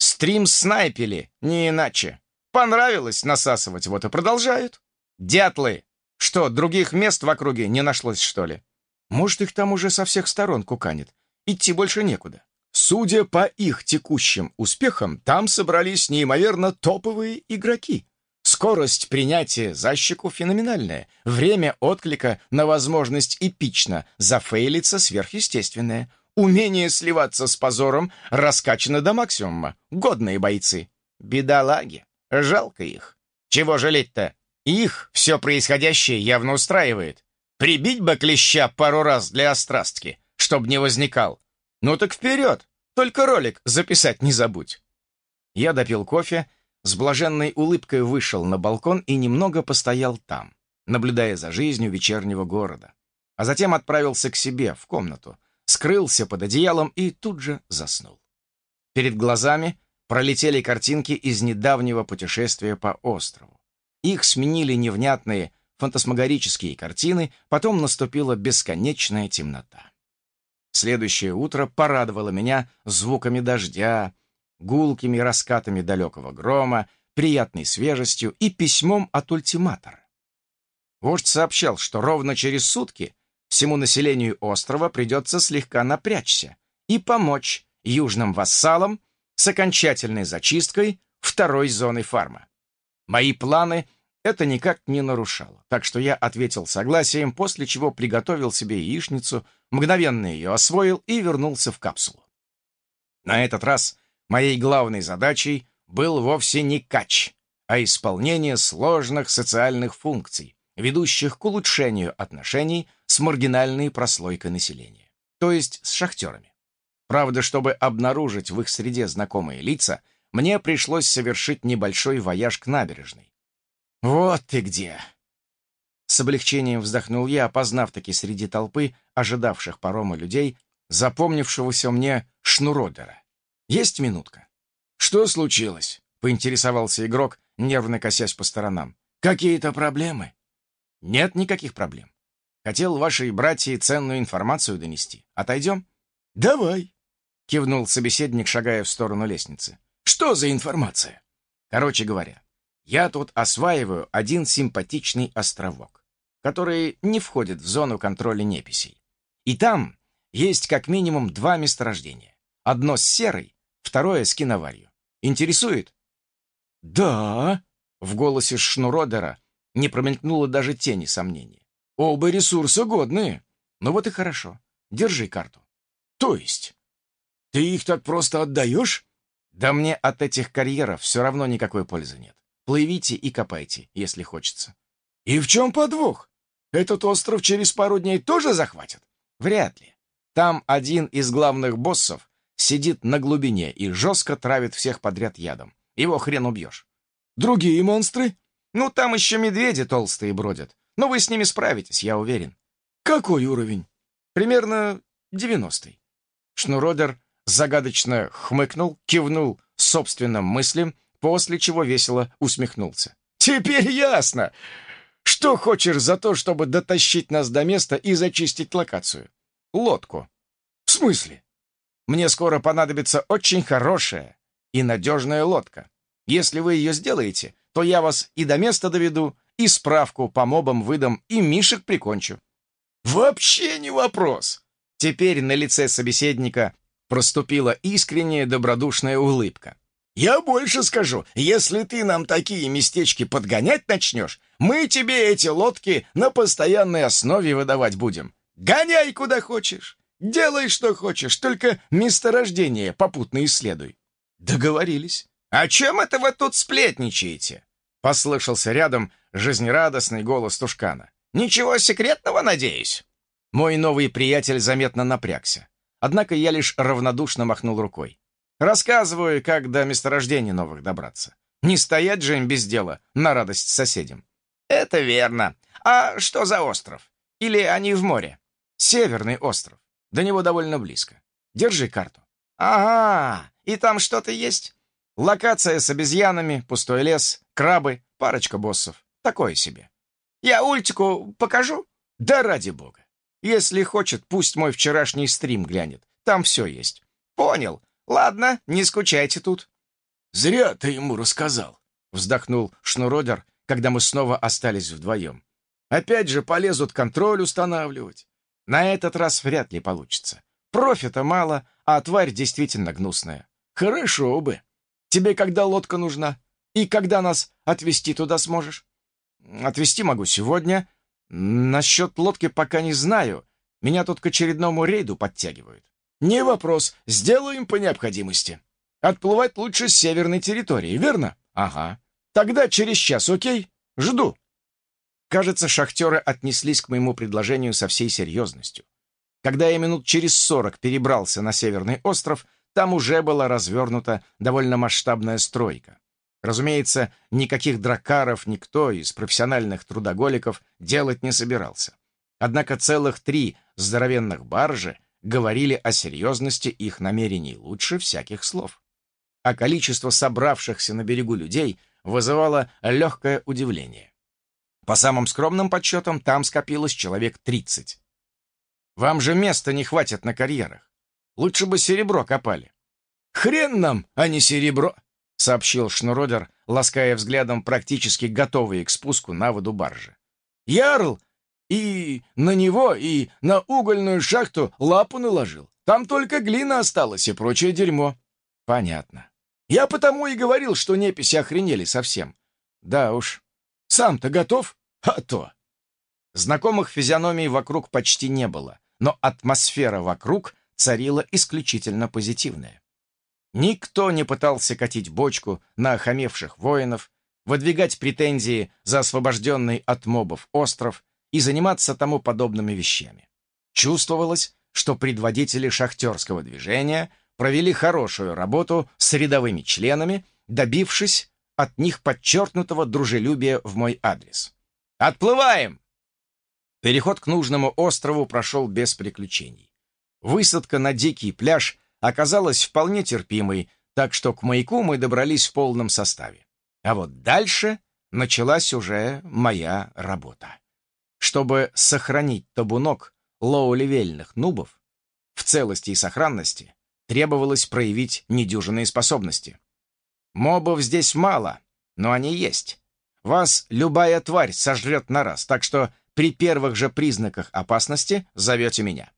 Стрим снайпили, не иначе. Понравилось насасывать, вот и продолжают. Дятлы! Что, других мест в округе не нашлось, что ли? Может, их там уже со всех сторон куканит. Идти больше некуда. Судя по их текущим успехам, там собрались неимоверно топовые игроки. Скорость принятия защику феноменальная. Время отклика на возможность эпично зафейлиться сверхъестественное. Умение сливаться с позором раскачано до максимума. Годные бойцы. Бедолаги. Жалко их. Чего жалеть-то? Их все происходящее явно устраивает. Прибить бы клеща пару раз для острастки чтоб не возникал. Ну так вперед, только ролик записать не забудь. Я допил кофе, с блаженной улыбкой вышел на балкон и немного постоял там, наблюдая за жизнью вечернего города. А затем отправился к себе в комнату, скрылся под одеялом и тут же заснул. Перед глазами пролетели картинки из недавнего путешествия по острову. Их сменили невнятные фантасмагорические картины, потом наступила бесконечная темнота. Следующее утро порадовало меня звуками дождя, гулкими раскатами далекого грома, приятной свежестью и письмом от ультиматора. Вождь сообщал, что ровно через сутки всему населению острова придется слегка напрячься и помочь южным вассалам с окончательной зачисткой второй зоны фарма. Мои планы это никак не нарушало, так что я ответил согласием, после чего приготовил себе яичницу, мгновенно ее освоил и вернулся в капсулу. На этот раз моей главной задачей был вовсе не кач, а исполнение сложных социальных функций, ведущих к улучшению отношений с маргинальной прослойкой населения, то есть с шахтерами. Правда, чтобы обнаружить в их среде знакомые лица, мне пришлось совершить небольшой вояж к набережной. «Вот ты где!» С облегчением вздохнул я, опознав-таки среди толпы ожидавших парома людей запомнившегося мне Шнуродера. «Есть минутка?» «Что случилось?» — поинтересовался игрок, нервно косясь по сторонам. «Какие-то проблемы?» «Нет никаких проблем. Хотел вашей братье ценную информацию донести. Отойдем?» «Давай», — кивнул собеседник, шагая в сторону лестницы. «Что за информация?» «Короче говоря, я тут осваиваю один симпатичный островок, который не входит в зону контроля неписей. И там есть как минимум два месторождения. Одно с серой, второе с киноварью. Интересует? «Да», — в голосе Шнуродера не промелькнуло даже тени сомнений. «Оба ресурса годные». «Ну вот и хорошо. Держи карту». «То есть? Ты их так просто отдаешь?» «Да мне от этих карьеров все равно никакой пользы нет. Плывите и копайте, если хочется». «И в чем подвох? Этот остров через пару дней тоже захватят?» «Вряд ли. Там один из главных боссов сидит на глубине и жестко травит всех подряд ядом. Его хрен убьешь. Другие монстры? Ну, там еще медведи толстые бродят. Но вы с ними справитесь, я уверен. Какой уровень? Примерно девяностый. Шнуродер загадочно хмыкнул, кивнул собственным мыслям, после чего весело усмехнулся. «Теперь ясно! Что хочешь за то, чтобы дотащить нас до места и зачистить локацию?» «Лодку». «В смысле?» Мне скоро понадобится очень хорошая и надежная лодка. Если вы ее сделаете, то я вас и до места доведу, и справку по мобам выдам, и мишек прикончу». «Вообще не вопрос!» Теперь на лице собеседника проступила искренняя добродушная улыбка. «Я больше скажу, если ты нам такие местечки подгонять начнешь, мы тебе эти лодки на постоянной основе выдавать будем. Гоняй куда хочешь!» Делай, что хочешь, только месторождение попутно исследуй». Договорились. «О чем это вы тут сплетничаете?» Послышался рядом жизнерадостный голос Тушкана. «Ничего секретного, надеюсь?» Мой новый приятель заметно напрягся. Однако я лишь равнодушно махнул рукой. Рассказываю, как до месторождений новых добраться. Не стоять же им без дела, на радость соседям. «Это верно. А что за остров? Или они в море?» «Северный остров. До него довольно близко. Держи карту. Ага, и там что-то есть? Локация с обезьянами, пустой лес, крабы, парочка боссов. Такое себе. Я ультику покажу? Да ради бога. Если хочет, пусть мой вчерашний стрим глянет. Там все есть. Понял. Ладно, не скучайте тут. Зря ты ему рассказал, вздохнул Шнуродер, когда мы снова остались вдвоем. Опять же полезут контроль устанавливать. На этот раз вряд ли получится. Профита мало, а тварь действительно гнусная. Хорошо бы. Тебе когда лодка нужна? И когда нас отвезти туда сможешь? Отвезти могу сегодня. Насчет лодки пока не знаю. Меня тут к очередному рейду подтягивают. Не вопрос. Сделаем по необходимости. Отплывать лучше с северной территории, верно? Ага. Тогда через час, окей? Жду. Кажется, шахтеры отнеслись к моему предложению со всей серьезностью. Когда я минут через сорок перебрался на Северный остров, там уже была развернута довольно масштабная стройка. Разумеется, никаких дракаров никто из профессиональных трудоголиков делать не собирался. Однако целых три здоровенных баржи говорили о серьезности их намерений лучше всяких слов. А количество собравшихся на берегу людей вызывало легкое удивление. По самым скромным подсчетам, там скопилось человек 30. Вам же места не хватит на карьерах. Лучше бы серебро копали. «Хрен нам, а не серебро!» — сообщил Шнуродер, лаская взглядом практически готовые к спуску на воду баржи. «Ярл и на него, и на угольную шахту лапу наложил. Там только глина осталась и прочее дерьмо». «Понятно. Я потому и говорил, что неписи охренели совсем. Да уж. Сам-то готов? А то!» Знакомых физиономий вокруг почти не было, но атмосфера вокруг царила исключительно позитивная. Никто не пытался катить бочку на охамевших воинов, выдвигать претензии за освобожденный от мобов остров и заниматься тому подобными вещами. Чувствовалось, что предводители шахтерского движения провели хорошую работу с рядовыми членами, добившись от них подчеркнутого дружелюбия в мой адрес. «Отплываем!» Переход к нужному острову прошел без приключений. Высадка на дикий пляж оказалась вполне терпимой, так что к маяку мы добрались в полном составе. А вот дальше началась уже моя работа. Чтобы сохранить табунок low-level ьных нубов в целости и сохранности, требовалось проявить недюжинные способности. Мобов здесь мало, но они есть. Вас любая тварь сожрет на раз, так что при первых же признаках опасности зовете меня.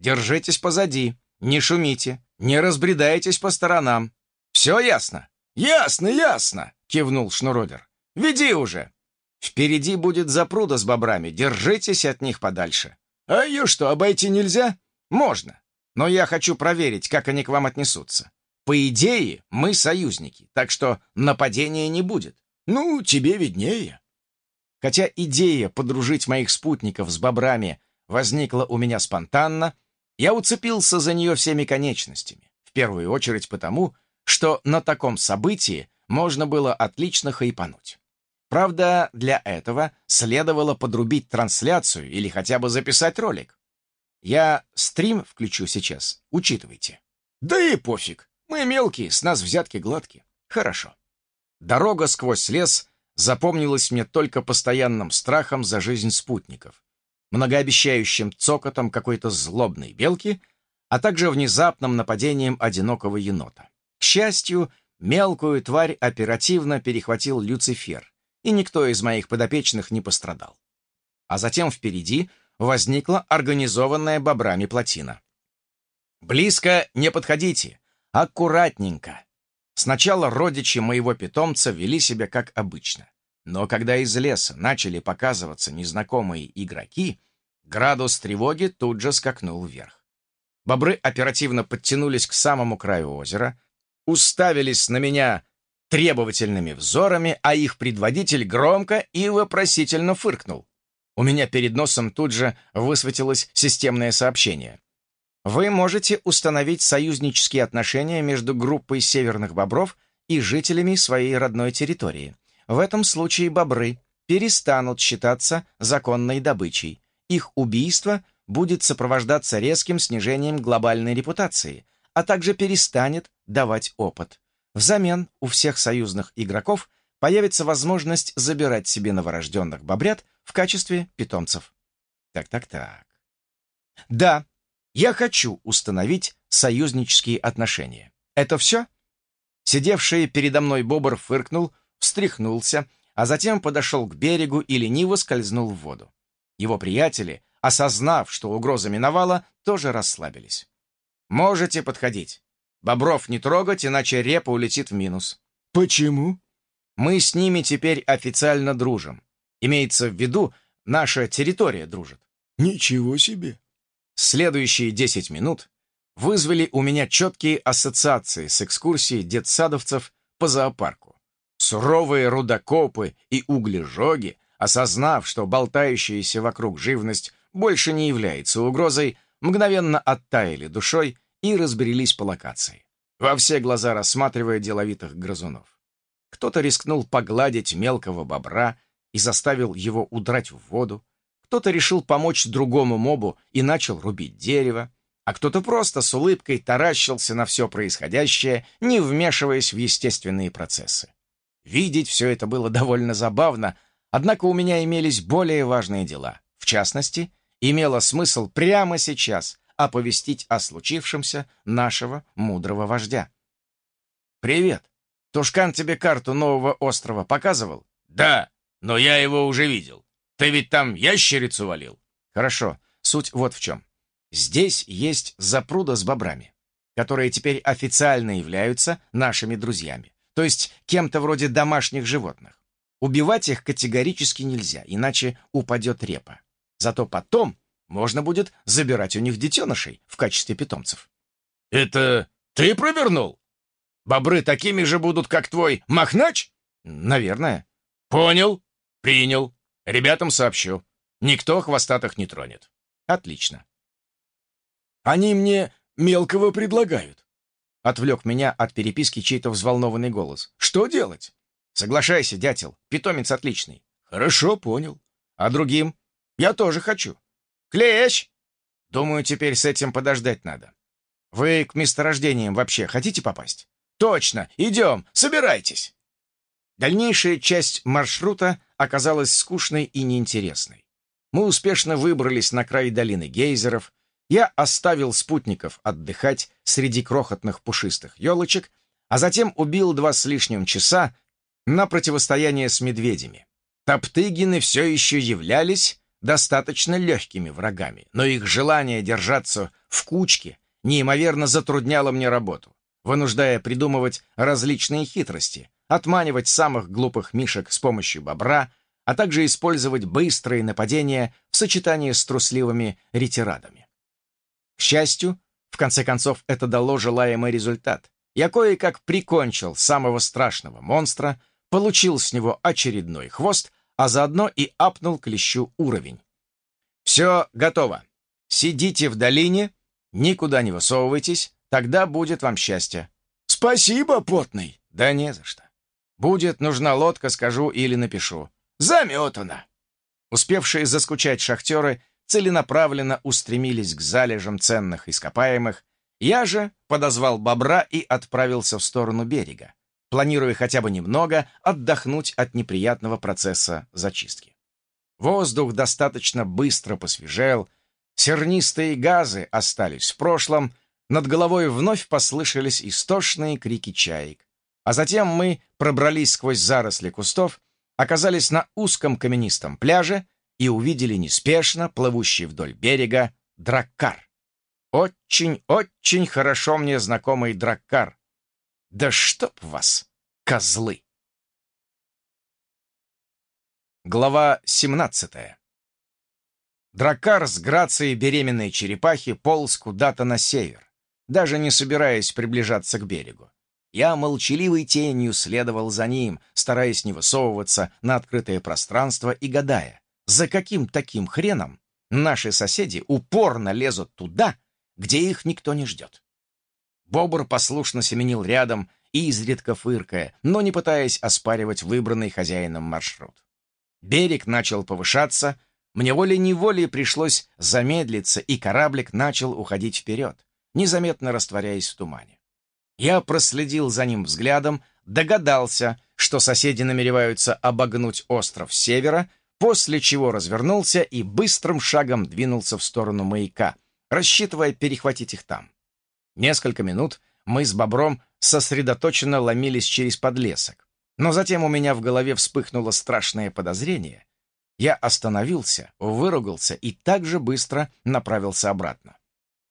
Держитесь позади, не шумите, не разбредайтесь по сторонам. Все ясно?» «Ясно, ясно!» — кивнул Шнуродер. «Веди уже! Впереди будет запруда с бобрами, держитесь от них подальше». «А ее что, обойти нельзя?» «Можно, но я хочу проверить, как они к вам отнесутся. По идее, мы союзники, так что нападения не будет». «Ну, тебе виднее». Хотя идея подружить моих спутников с бобрами возникла у меня спонтанно, я уцепился за нее всеми конечностями. В первую очередь потому, что на таком событии можно было отлично хайпануть. Правда, для этого следовало подрубить трансляцию или хотя бы записать ролик. Я стрим включу сейчас, учитывайте. Да и пофиг, мы мелкие, с нас взятки гладкие. Хорошо. Дорога сквозь лес запомнилась мне только постоянным страхом за жизнь спутников, многообещающим цокотом какой-то злобной белки, а также внезапным нападением одинокого енота. К счастью, мелкую тварь оперативно перехватил Люцифер, и никто из моих подопечных не пострадал. А затем впереди возникла организованная бобрами плотина. «Близко не подходите! Аккуратненько!» Сначала родичи моего питомца вели себя как обычно. Но когда из леса начали показываться незнакомые игроки, градус тревоги тут же скакнул вверх. Бобры оперативно подтянулись к самому краю озера, уставились на меня требовательными взорами, а их предводитель громко и вопросительно фыркнул. У меня перед носом тут же высветилось системное сообщение. Вы можете установить союзнические отношения между группой северных бобров и жителями своей родной территории. В этом случае бобры перестанут считаться законной добычей. Их убийство будет сопровождаться резким снижением глобальной репутации, а также перестанет давать опыт. Взамен у всех союзных игроков появится возможность забирать себе новорожденных бобрят в качестве питомцев. Так-так-так. Да, я хочу установить союзнические отношения. Это все? Сидевший передо мной бобр фыркнул, встряхнулся, а затем подошел к берегу и лениво скользнул в воду. Его приятели, осознав, что угроза миновала, тоже расслабились. «Можете подходить. Бобров не трогать, иначе репа улетит в минус». «Почему?» «Мы с ними теперь официально дружим. Имеется в виду, наша территория дружит». «Ничего себе!» Следующие 10 минут вызвали у меня четкие ассоциации с экскурсией детсадовцев по зоопарку. Суровые рудокопы и углежоги, осознав, что болтающаяся вокруг живность больше не является угрозой, мгновенно оттаяли душой и разбрелись по локации, во все глаза рассматривая деловитых грызунов. Кто-то рискнул погладить мелкого бобра и заставил его удрать в воду, кто-то решил помочь другому мобу и начал рубить дерево, а кто-то просто с улыбкой таращился на все происходящее, не вмешиваясь в естественные процессы. Видеть все это было довольно забавно, однако у меня имелись более важные дела. В частности, имело смысл прямо сейчас оповестить о случившемся нашего мудрого вождя. «Привет!» Тушкан тебе карту нового острова показывал? Да, но я его уже видел. Ты ведь там ящерицу валил. Хорошо, суть вот в чем. Здесь есть запруда с бобрами, которые теперь официально являются нашими друзьями, то есть кем-то вроде домашних животных. Убивать их категорически нельзя, иначе упадет репа. Зато потом можно будет забирать у них детенышей в качестве питомцев. «Это ты провернул? Бобры такими же будут, как твой Махнач?» «Наверное». «Понял. Принял. Ребятам сообщу. Никто хвостатых не тронет». «Отлично». «Они мне мелкого предлагают». Отвлек меня от переписки чей-то взволнованный голос. «Что делать?» «Соглашайся, дятел. Питомец отличный». «Хорошо, понял. А другим?» «Я тоже хочу». «Клещ!» «Думаю, теперь с этим подождать надо. Вы к месторождениям вообще хотите попасть?» «Точно! Идем! Собирайтесь!» Дальнейшая часть маршрута оказалась скучной и неинтересной. Мы успешно выбрались на край долины гейзеров, я оставил спутников отдыхать среди крохотных пушистых елочек, а затем убил два с лишним часа на противостояние с медведями. Топтыгины все еще являлись достаточно легкими врагами, но их желание держаться в кучке неимоверно затрудняло мне работу, вынуждая придумывать различные хитрости, отманивать самых глупых мишек с помощью бобра, а также использовать быстрые нападения в сочетании с трусливыми ретирадами. К счастью, в конце концов, это дало желаемый результат. Я кое-как прикончил самого страшного монстра, получил с него очередной хвост, а заодно и апнул клещу уровень. Все готово. Сидите в долине, никуда не высовывайтесь, тогда будет вам счастье. Спасибо, потный. Да не за что. Будет нужна лодка, скажу или напишу. Заметано. Успевшие заскучать шахтеры целенаправленно устремились к залежам ценных ископаемых. Я же подозвал бобра и отправился в сторону берега планируя хотя бы немного отдохнуть от неприятного процесса зачистки. Воздух достаточно быстро посвежел, сернистые газы остались в прошлом, над головой вновь послышались истошные крики чаек. А затем мы пробрались сквозь заросли кустов, оказались на узком каменистом пляже и увидели неспешно плывущий вдоль берега драккар. Очень-очень хорошо мне знакомый драккар, да чтоб вас, козлы! Глава 17 Дракар с грацией беременной черепахи полз куда-то на север, даже не собираясь приближаться к берегу. Я молчаливой тенью следовал за ним, стараясь не высовываться на открытое пространство и гадая, за каким таким хреном наши соседи упорно лезут туда, где их никто не ждет. Бобр послушно семенил рядом, изредка фыркая, но не пытаясь оспаривать выбранный хозяином маршрут. Берег начал повышаться, мне волей-неволей пришлось замедлиться, и кораблик начал уходить вперед, незаметно растворяясь в тумане. Я проследил за ним взглядом, догадался, что соседи намереваются обогнуть остров с севера, после чего развернулся и быстрым шагом двинулся в сторону маяка, рассчитывая перехватить их там. Несколько минут мы с Бобром сосредоточенно ломились через подлесок. Но затем у меня в голове вспыхнуло страшное подозрение. Я остановился, выругался и так же быстро направился обратно.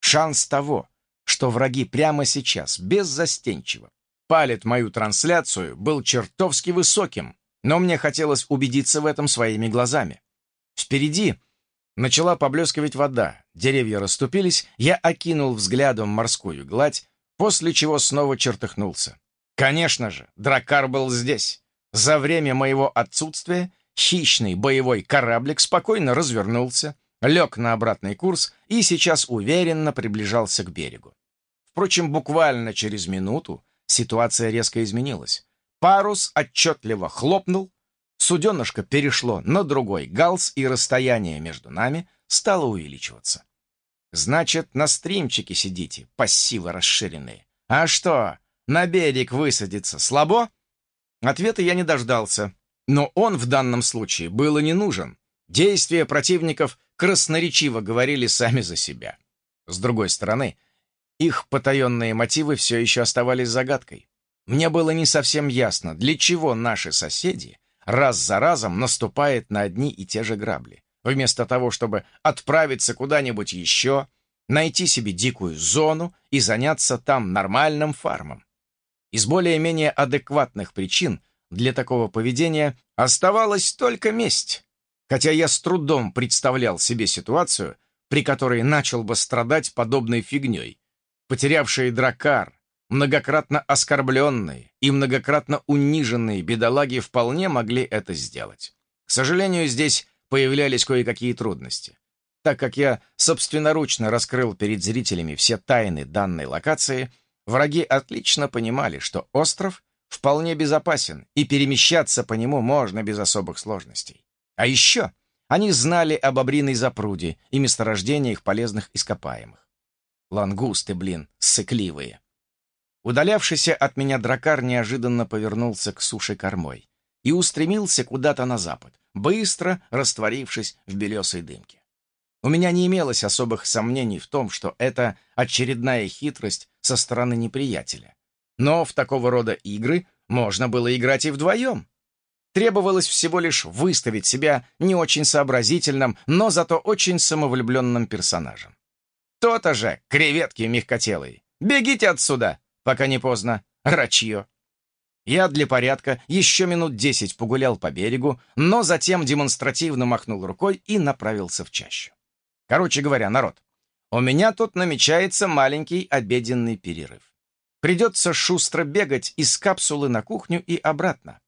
Шанс того, что враги прямо сейчас, беззастенчиво, палят мою трансляцию, был чертовски высоким, но мне хотелось убедиться в этом своими глазами. Впереди начала поблескивать вода, деревья расступились, я окинул взглядом морскую гладь, после чего снова чертыхнулся. Конечно же, дракар был здесь. За время моего отсутствия хищный боевой кораблик спокойно развернулся, лег на обратный курс и сейчас уверенно приближался к берегу. Впрочем, буквально через минуту ситуация резко изменилась. Парус отчетливо хлопнул, суденышко перешло на другой галс, и расстояние между нами стало увеличиваться. Значит, на стримчике сидите, пассивы расширенные. А что, на берег высадиться слабо? Ответа я не дождался, но он в данном случае было не нужен. Действия противников красноречиво говорили сами за себя. С другой стороны, их потаенные мотивы все еще оставались загадкой. Мне было не совсем ясно, для чего наши соседи раз за разом наступают на одни и те же грабли. Вместо того, чтобы отправиться куда-нибудь еще, найти себе дикую зону и заняться там нормальным фармом. Из более-менее адекватных причин для такого поведения оставалась только месть, хотя я с трудом представлял себе ситуацию, при которой начал бы страдать подобной фигней. Потерявшие дракар, многократно оскорбленные и многократно униженные бедолаги вполне могли это сделать. К сожалению, здесь появлялись кое-какие трудности. Так как я собственноручно раскрыл перед зрителями все тайны данной локации, враги отлично понимали, что остров вполне безопасен, и перемещаться по нему можно без особых сложностей. А еще они знали об обриной запруде и месторождениях полезных ископаемых. Лангусты, блин, сыкливые. Удалявшийся от меня дракар неожиданно повернулся к суше кормой и устремился куда-то на запад, быстро растворившись в белесой дымке. У меня не имелось особых сомнений в том, что это очередная хитрость со стороны неприятеля. Но в такого рода игры можно было играть и вдвоем. Требовалось всего лишь выставить себя не очень сообразительным, но зато очень самовлюбленным персонажем. То-то же, креветки мягкотелые. Бегите отсюда, пока не поздно. Рачье. Я для порядка еще минут десять погулял по берегу, но затем демонстративно махнул рукой и направился в чащу. Короче говоря, народ, у меня тут намечается маленький обеденный перерыв. Придется шустро бегать из капсулы на кухню и обратно.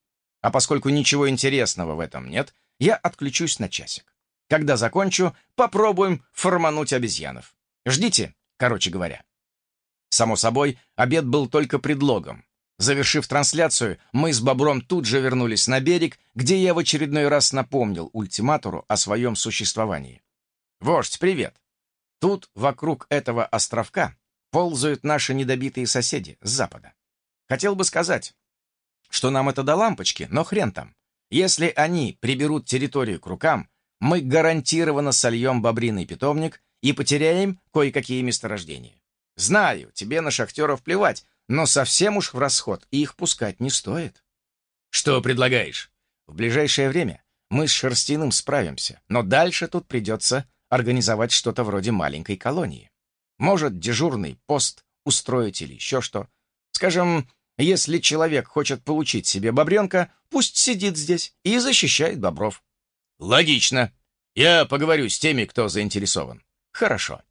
А поскольку ничего интересного в этом нет, я отключусь на часик. Когда закончу, попробуем формануть обезьянов. Ждите, короче говоря. Само собой, обед был только предлогом. Завершив трансляцию, мы с Бобром тут же вернулись на берег, где я в очередной раз напомнил ультиматору о своем существовании. «Вождь, привет! Тут, вокруг этого островка, ползают наши недобитые соседи с запада. Хотел бы сказать, что нам это до лампочки, но хрен там. Если они приберут территорию к рукам, мы гарантированно сольем бобриный питомник и потеряем кое-какие месторождения. Знаю, тебе на шахтеров плевать, но совсем уж в расход их пускать не стоит. Что предлагаешь? В ближайшее время мы с Шерстиным справимся, но дальше тут придется организовать что-то вроде маленькой колонии. Может, дежурный пост устроить или еще что. Скажем, если человек хочет получить себе бобренка, пусть сидит здесь и защищает бобров. Логично. Я поговорю с теми, кто заинтересован. Хорошо.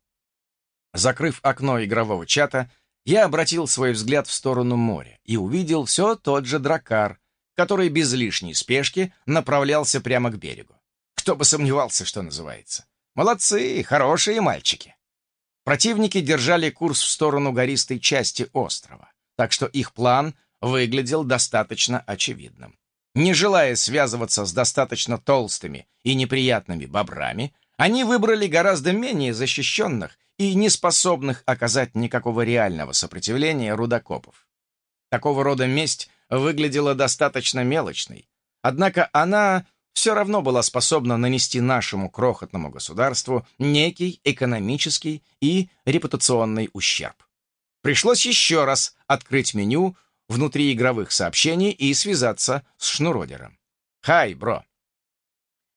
Закрыв окно игрового чата, я обратил свой взгляд в сторону моря и увидел все тот же дракар, который без лишней спешки направлялся прямо к берегу. Кто бы сомневался, что называется. Молодцы, хорошие мальчики. Противники держали курс в сторону гористой части острова, так что их план выглядел достаточно очевидным. Не желая связываться с достаточно толстыми и неприятными бобрами, они выбрали гораздо менее защищенных и неспособных оказать никакого реального сопротивления рудокопов. Такого рода месть выглядела достаточно мелочной, однако она все равно была способна нанести нашему крохотному государству некий экономический и репутационный ущерб. Пришлось еще раз открыть меню внутри игровых сообщений и связаться с Шнуродером. «Хай, бро!»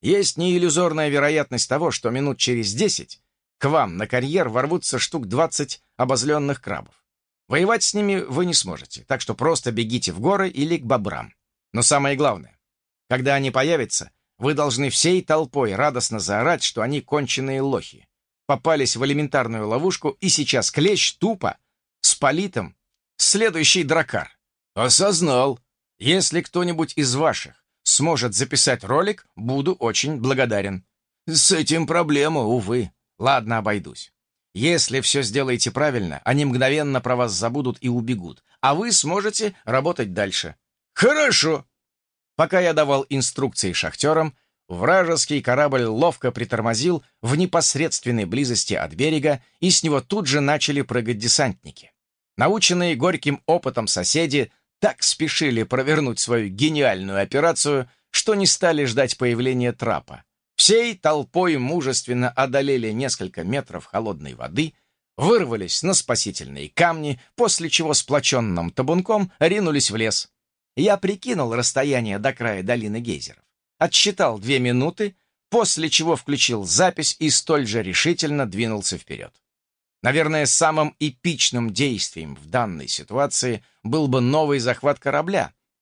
Есть неиллюзорная вероятность того, что минут через десять к вам на карьер ворвутся штук 20 обозленных крабов. Воевать с ними вы не сможете, так что просто бегите в горы или к бобрам. Но самое главное, когда они появятся, вы должны всей толпой радостно заорать, что они конченые лохи. Попались в элементарную ловушку, и сейчас клещ тупо, с политом, следующий дракар. Осознал. Если кто-нибудь из ваших сможет записать ролик, буду очень благодарен. С этим проблема, увы. Ладно, обойдусь. Если все сделаете правильно, они мгновенно про вас забудут и убегут, а вы сможете работать дальше. Хорошо. Пока я давал инструкции шахтерам, вражеский корабль ловко притормозил в непосредственной близости от берега, и с него тут же начали прыгать десантники. Наученные горьким опытом соседи так спешили провернуть свою гениальную операцию, что не стали ждать появления трапа, Всей толпой мужественно одолели несколько метров холодной воды, вырвались на спасительные камни, после чего сплоченным табунком ринулись в лес. Я прикинул расстояние до края долины гейзеров, отсчитал две минуты, после чего включил запись и столь же решительно двинулся вперед. Наверное, самым эпичным действием в данной ситуации был бы новый захват корабля,